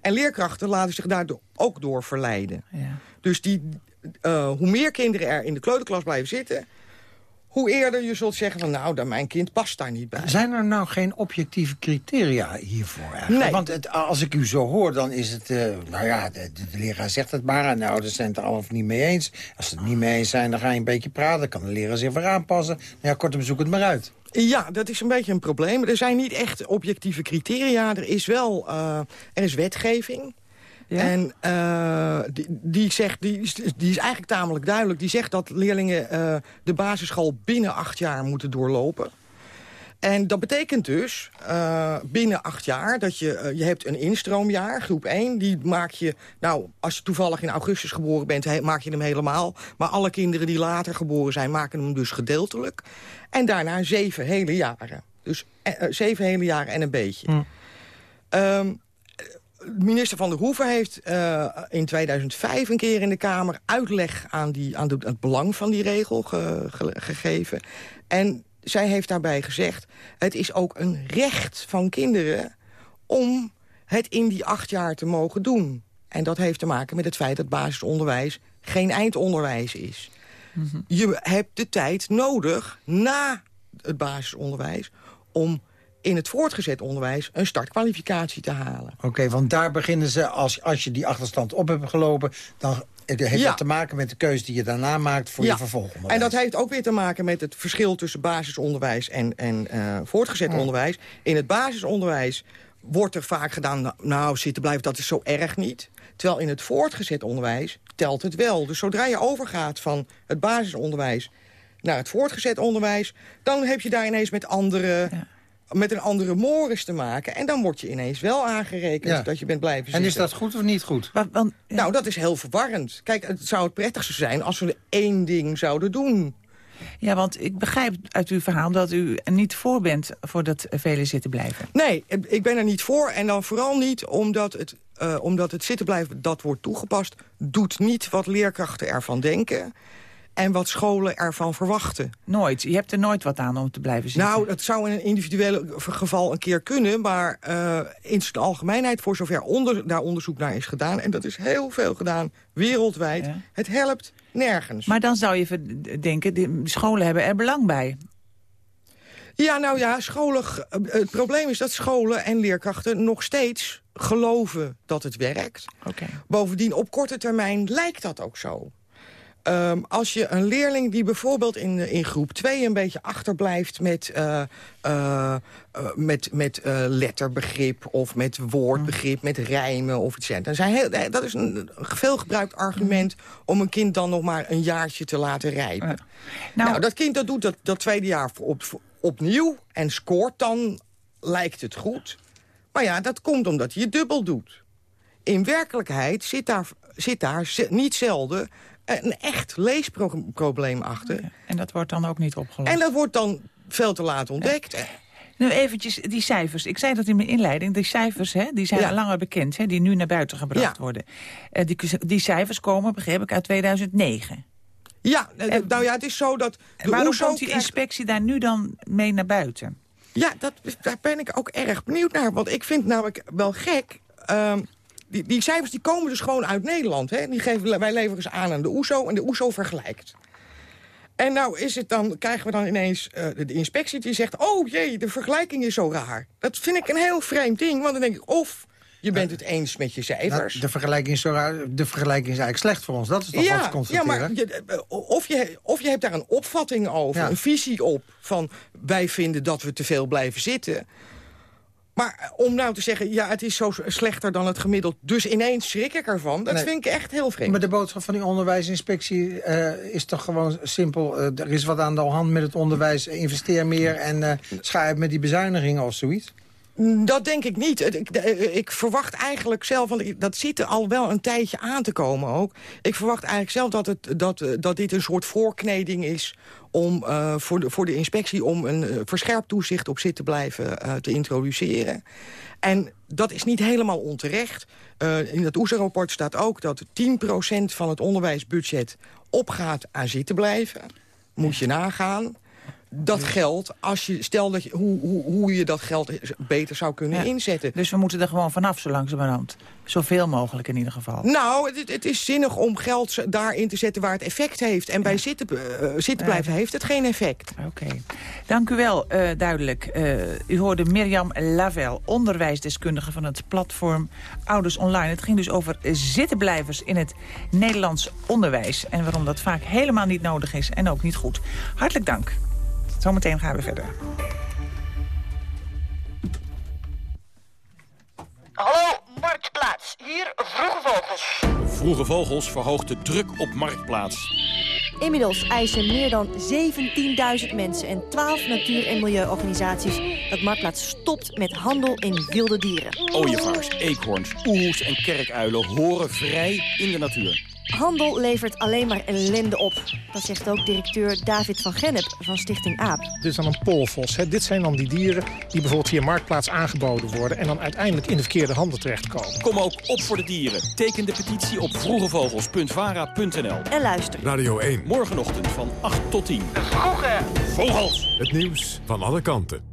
En leerkrachten laten zich daar ook door verleiden. Ja. Dus die, eh, hoe meer kinderen er in de kleuterklas blijven zitten... hoe eerder je zult zeggen van... nou, dan mijn kind past daar niet bij. Zijn er nou geen objectieve criteria hiervoor eigenlijk? Nee. Want het, als ik u zo hoor, dan is het... eh, nou ja, de, de leraar zegt het maar en de ouders zijn het er allemaal niet mee eens. Als ze het niet mee eens zijn, dan ga je een beetje praten. Dan kan de leraar zich weer aanpassen. Nou ja, kortom, zoek het maar uit. Ja, dat is een beetje een probleem. Er zijn niet echt objectieve criteria. Er is wel eh, er is wetgeving. En eh, die, die, zegt, die, is, die is eigenlijk tamelijk duidelijk. Die zegt dat leerlingen eh, de basisschool binnen acht jaar moeten doorlopen. En dat betekent dus eh, binnen acht jaar dat je, je hebt een instroomjaar, groep 1. Die maak je, nou, als je toevallig in augustus geboren bent, he- maak je hem helemaal. Maar alle kinderen die later geboren zijn, maken hem dus gedeeltelijk. En daarna zeven hele jaren. Dus zeven hele jaren en een beetje. Ehm, minister Van der Hoeven heeft eh, in 2005 een keer in de Kamer uitleg aan, die, aan, de- aan het belang van die regel ge- ge- gegeven. En zij heeft daarbij gezegd, het is ook een recht van kinderen om het in die acht jaar te mogen doen. En dat heeft te maken met het feit dat basisonderwijs geen eindonderwijs is. Je hebt de tijd nodig na het basisonderwijs... om in het voortgezet onderwijs een startkwalificatie te halen. Oké, want daar beginnen ze, als, als je die achterstand op hebt gelopen... dan heeft Ja. dat te maken met de keuze die je daarna maakt voor je Ja, vervolgonderwijs. En dat heeft ook weer te maken met het verschil tussen basisonderwijs en, en eh, voortgezet Ja. onderwijs. In het basisonderwijs wordt er vaak gedaan, nou, nou, zitten blijven, dat is zo erg niet. Terwijl in het voortgezet onderwijs telt het wel. Dus zodra je overgaat van het basisonderwijs naar het voortgezet onderwijs... dan heb je daar ineens met andere... Met een andere mores te maken. En dan word je ineens wel aangerekend Ja. dat je bent blijven En zitten. is dat goed of niet goed? Nou, dat is heel verwarrend. Kijk, het zou het prettigste zijn als we één ding zouden doen. Ja, want ik begrijp uit uw verhaal dat u er niet voor bent voor dat velen zitten blijven. Nee, ik ben er niet voor. En dan vooral niet omdat het, eh, omdat het zitten blijven, dat wordt toegepast... doet niet wat leerkrachten ervan denken... en wat scholen ervan verwachten. Nooit. Je hebt er nooit wat aan om te blijven zitten. Nou, dat zou in een individueel geval een keer kunnen... maar eh, in zijn algemeenheid, voor zover onder, daar onderzoek naar is gedaan... en dat is heel veel gedaan, wereldwijd... het helpt nergens. Maar dan zou je denken, de scholen hebben er belang bij. Ja, nou ja, scholen, eh, het probleem is dat scholen en leerkrachten nog steeds geloven dat het werkt. Bovendien, op korte termijn lijkt dat ook zo. Ehm, als je een leerling die bijvoorbeeld in, in groep 2 een beetje achterblijft met, eh, eh, eh, met, met eh, letterbegrip of met woordbegrip, met rijmen of iets dergelijks. Dan zijn heel, eh, dat is een veelgebruikt argument om een kind dan nog maar een jaartje te laten rijpen. Nou, dat kind dat doet dat, dat tweede jaar op, opnieuw en scoort dan, lijkt het goed. Maar ja, dat komt omdat hij het dubbel doet. In werkelijkheid zit daar, zit daar niet zelden een echt leesprobleem achter. En dat wordt dan ook niet opgelost. En dat wordt dan veel te laat ontdekt. Nu eventjes die cijfers. Ik zei dat in mijn inleiding. Die cijfers hè, die zijn Ja. al langer bekend, hè, die nu naar buiten gebracht Ja. worden. Eh, die, die cijfers komen, begreep ik, uit 2009. Ja, eh, nou ja, het is zo dat... En waarom OESO komt die krijgt- inspectie daar nu dan mee naar buiten? Ja, dat, daar ben ik ook erg benieuwd naar. Want ik vind namelijk wel gek... ehm, die, die cijfers die komen dus gewoon uit Nederland. Hè? Die geven, wij leveren ze aan aan de OESO en de OESO vergelijkt. En nou is het dan, krijgen we dan ineens eh, de, inspectie die zegt... oh jee, de vergelijking is zo raar. Dat vind ik een heel vreemd ding. Want dan denk ik, of je bent het eens met je cijfers... Nou, de, vergelijking is zo raar, de vergelijking is eigenlijk slecht voor ons. Dat is toch wat te ja, constateren? maar je, eh, of, je, of je hebt daar een opvatting over, Ja. een visie op... van wij vinden dat we te veel blijven zitten. Maar eh, om nou te zeggen, ja, het is zo slechter dan het gemiddeld... dus ineens schrik ik ervan, dat Nee. vind ik echt heel vreemd. Maar de boodschap van die onderwijsinspectie eh, is toch gewoon simpel... eh, er is wat aan de hand met het onderwijs, investeer meer... en eh schaai met die bezuinigingen of zoiets? Dat denk ik niet. Ik, ik, verwacht eigenlijk zelf, want dat zit er al wel een tijdje aan te komen ook. Ik verwacht eigenlijk zelf dat, het, dat, dat dit een soort voorkneding is... Om, uh, voor, de, voor de inspectie om een verscherpt toezicht op zit te blijven te introduceren. En dat is niet helemaal onterecht. in het OESA-rapport staat ook dat 10% van het onderwijsbudget opgaat aan zitten blijven. Moet je nagaan dat geld, als je, stel dat je, hoe, hoe, hoe je dat geld beter zou kunnen inzetten. Dus we moeten er gewoon vanaf zo langzamerhand. Zoveel mogelijk in ieder geval. Nou, het, het is zinnig om geld daarin te zetten waar het effect heeft. En bij zitten, uh, zitten blijven heeft het geen effect. Oké. Dank u wel, uh, duidelijk. Uh, u hoorde Mirjam Lavel, onderwijsdeskundige van het platform Ouders Online. Het ging dus over zittenblijvers in het Nederlands onderwijs. En waarom dat vaak helemaal niet nodig is en ook niet goed. Hartelijk dank. Zometeen gaan we verder. Hallo, Marktplaats. Hier Vroege Vogels. Vroege Vogels verhoogt de druk op Marktplaats. Inmiddels eisen meer dan 17.000 mensen en 12 natuur- en milieuorganisaties... dat Marktplaats stopt met handel in wilde dieren. Ooievaars, eekhoorns, oehoes en kerkuilen horen vrij in de natuur. Handel levert alleen maar ellende op. Dat zegt ook directeur David van Gennep van Stichting AAP. Dit is dan een polvos. Hè. Dit zijn dan die dieren die bijvoorbeeld via Marktplaats aangeboden worden... en dan uiteindelijk in de verkeerde handen terechtkomen. Kom ook op voor de dieren. Teken de petitie op vroegevogels.vara.nl. En luister. Radio 1. Morgenochtend van 8 tot 10. Vroege Vogels. Het nieuws van alle kanten.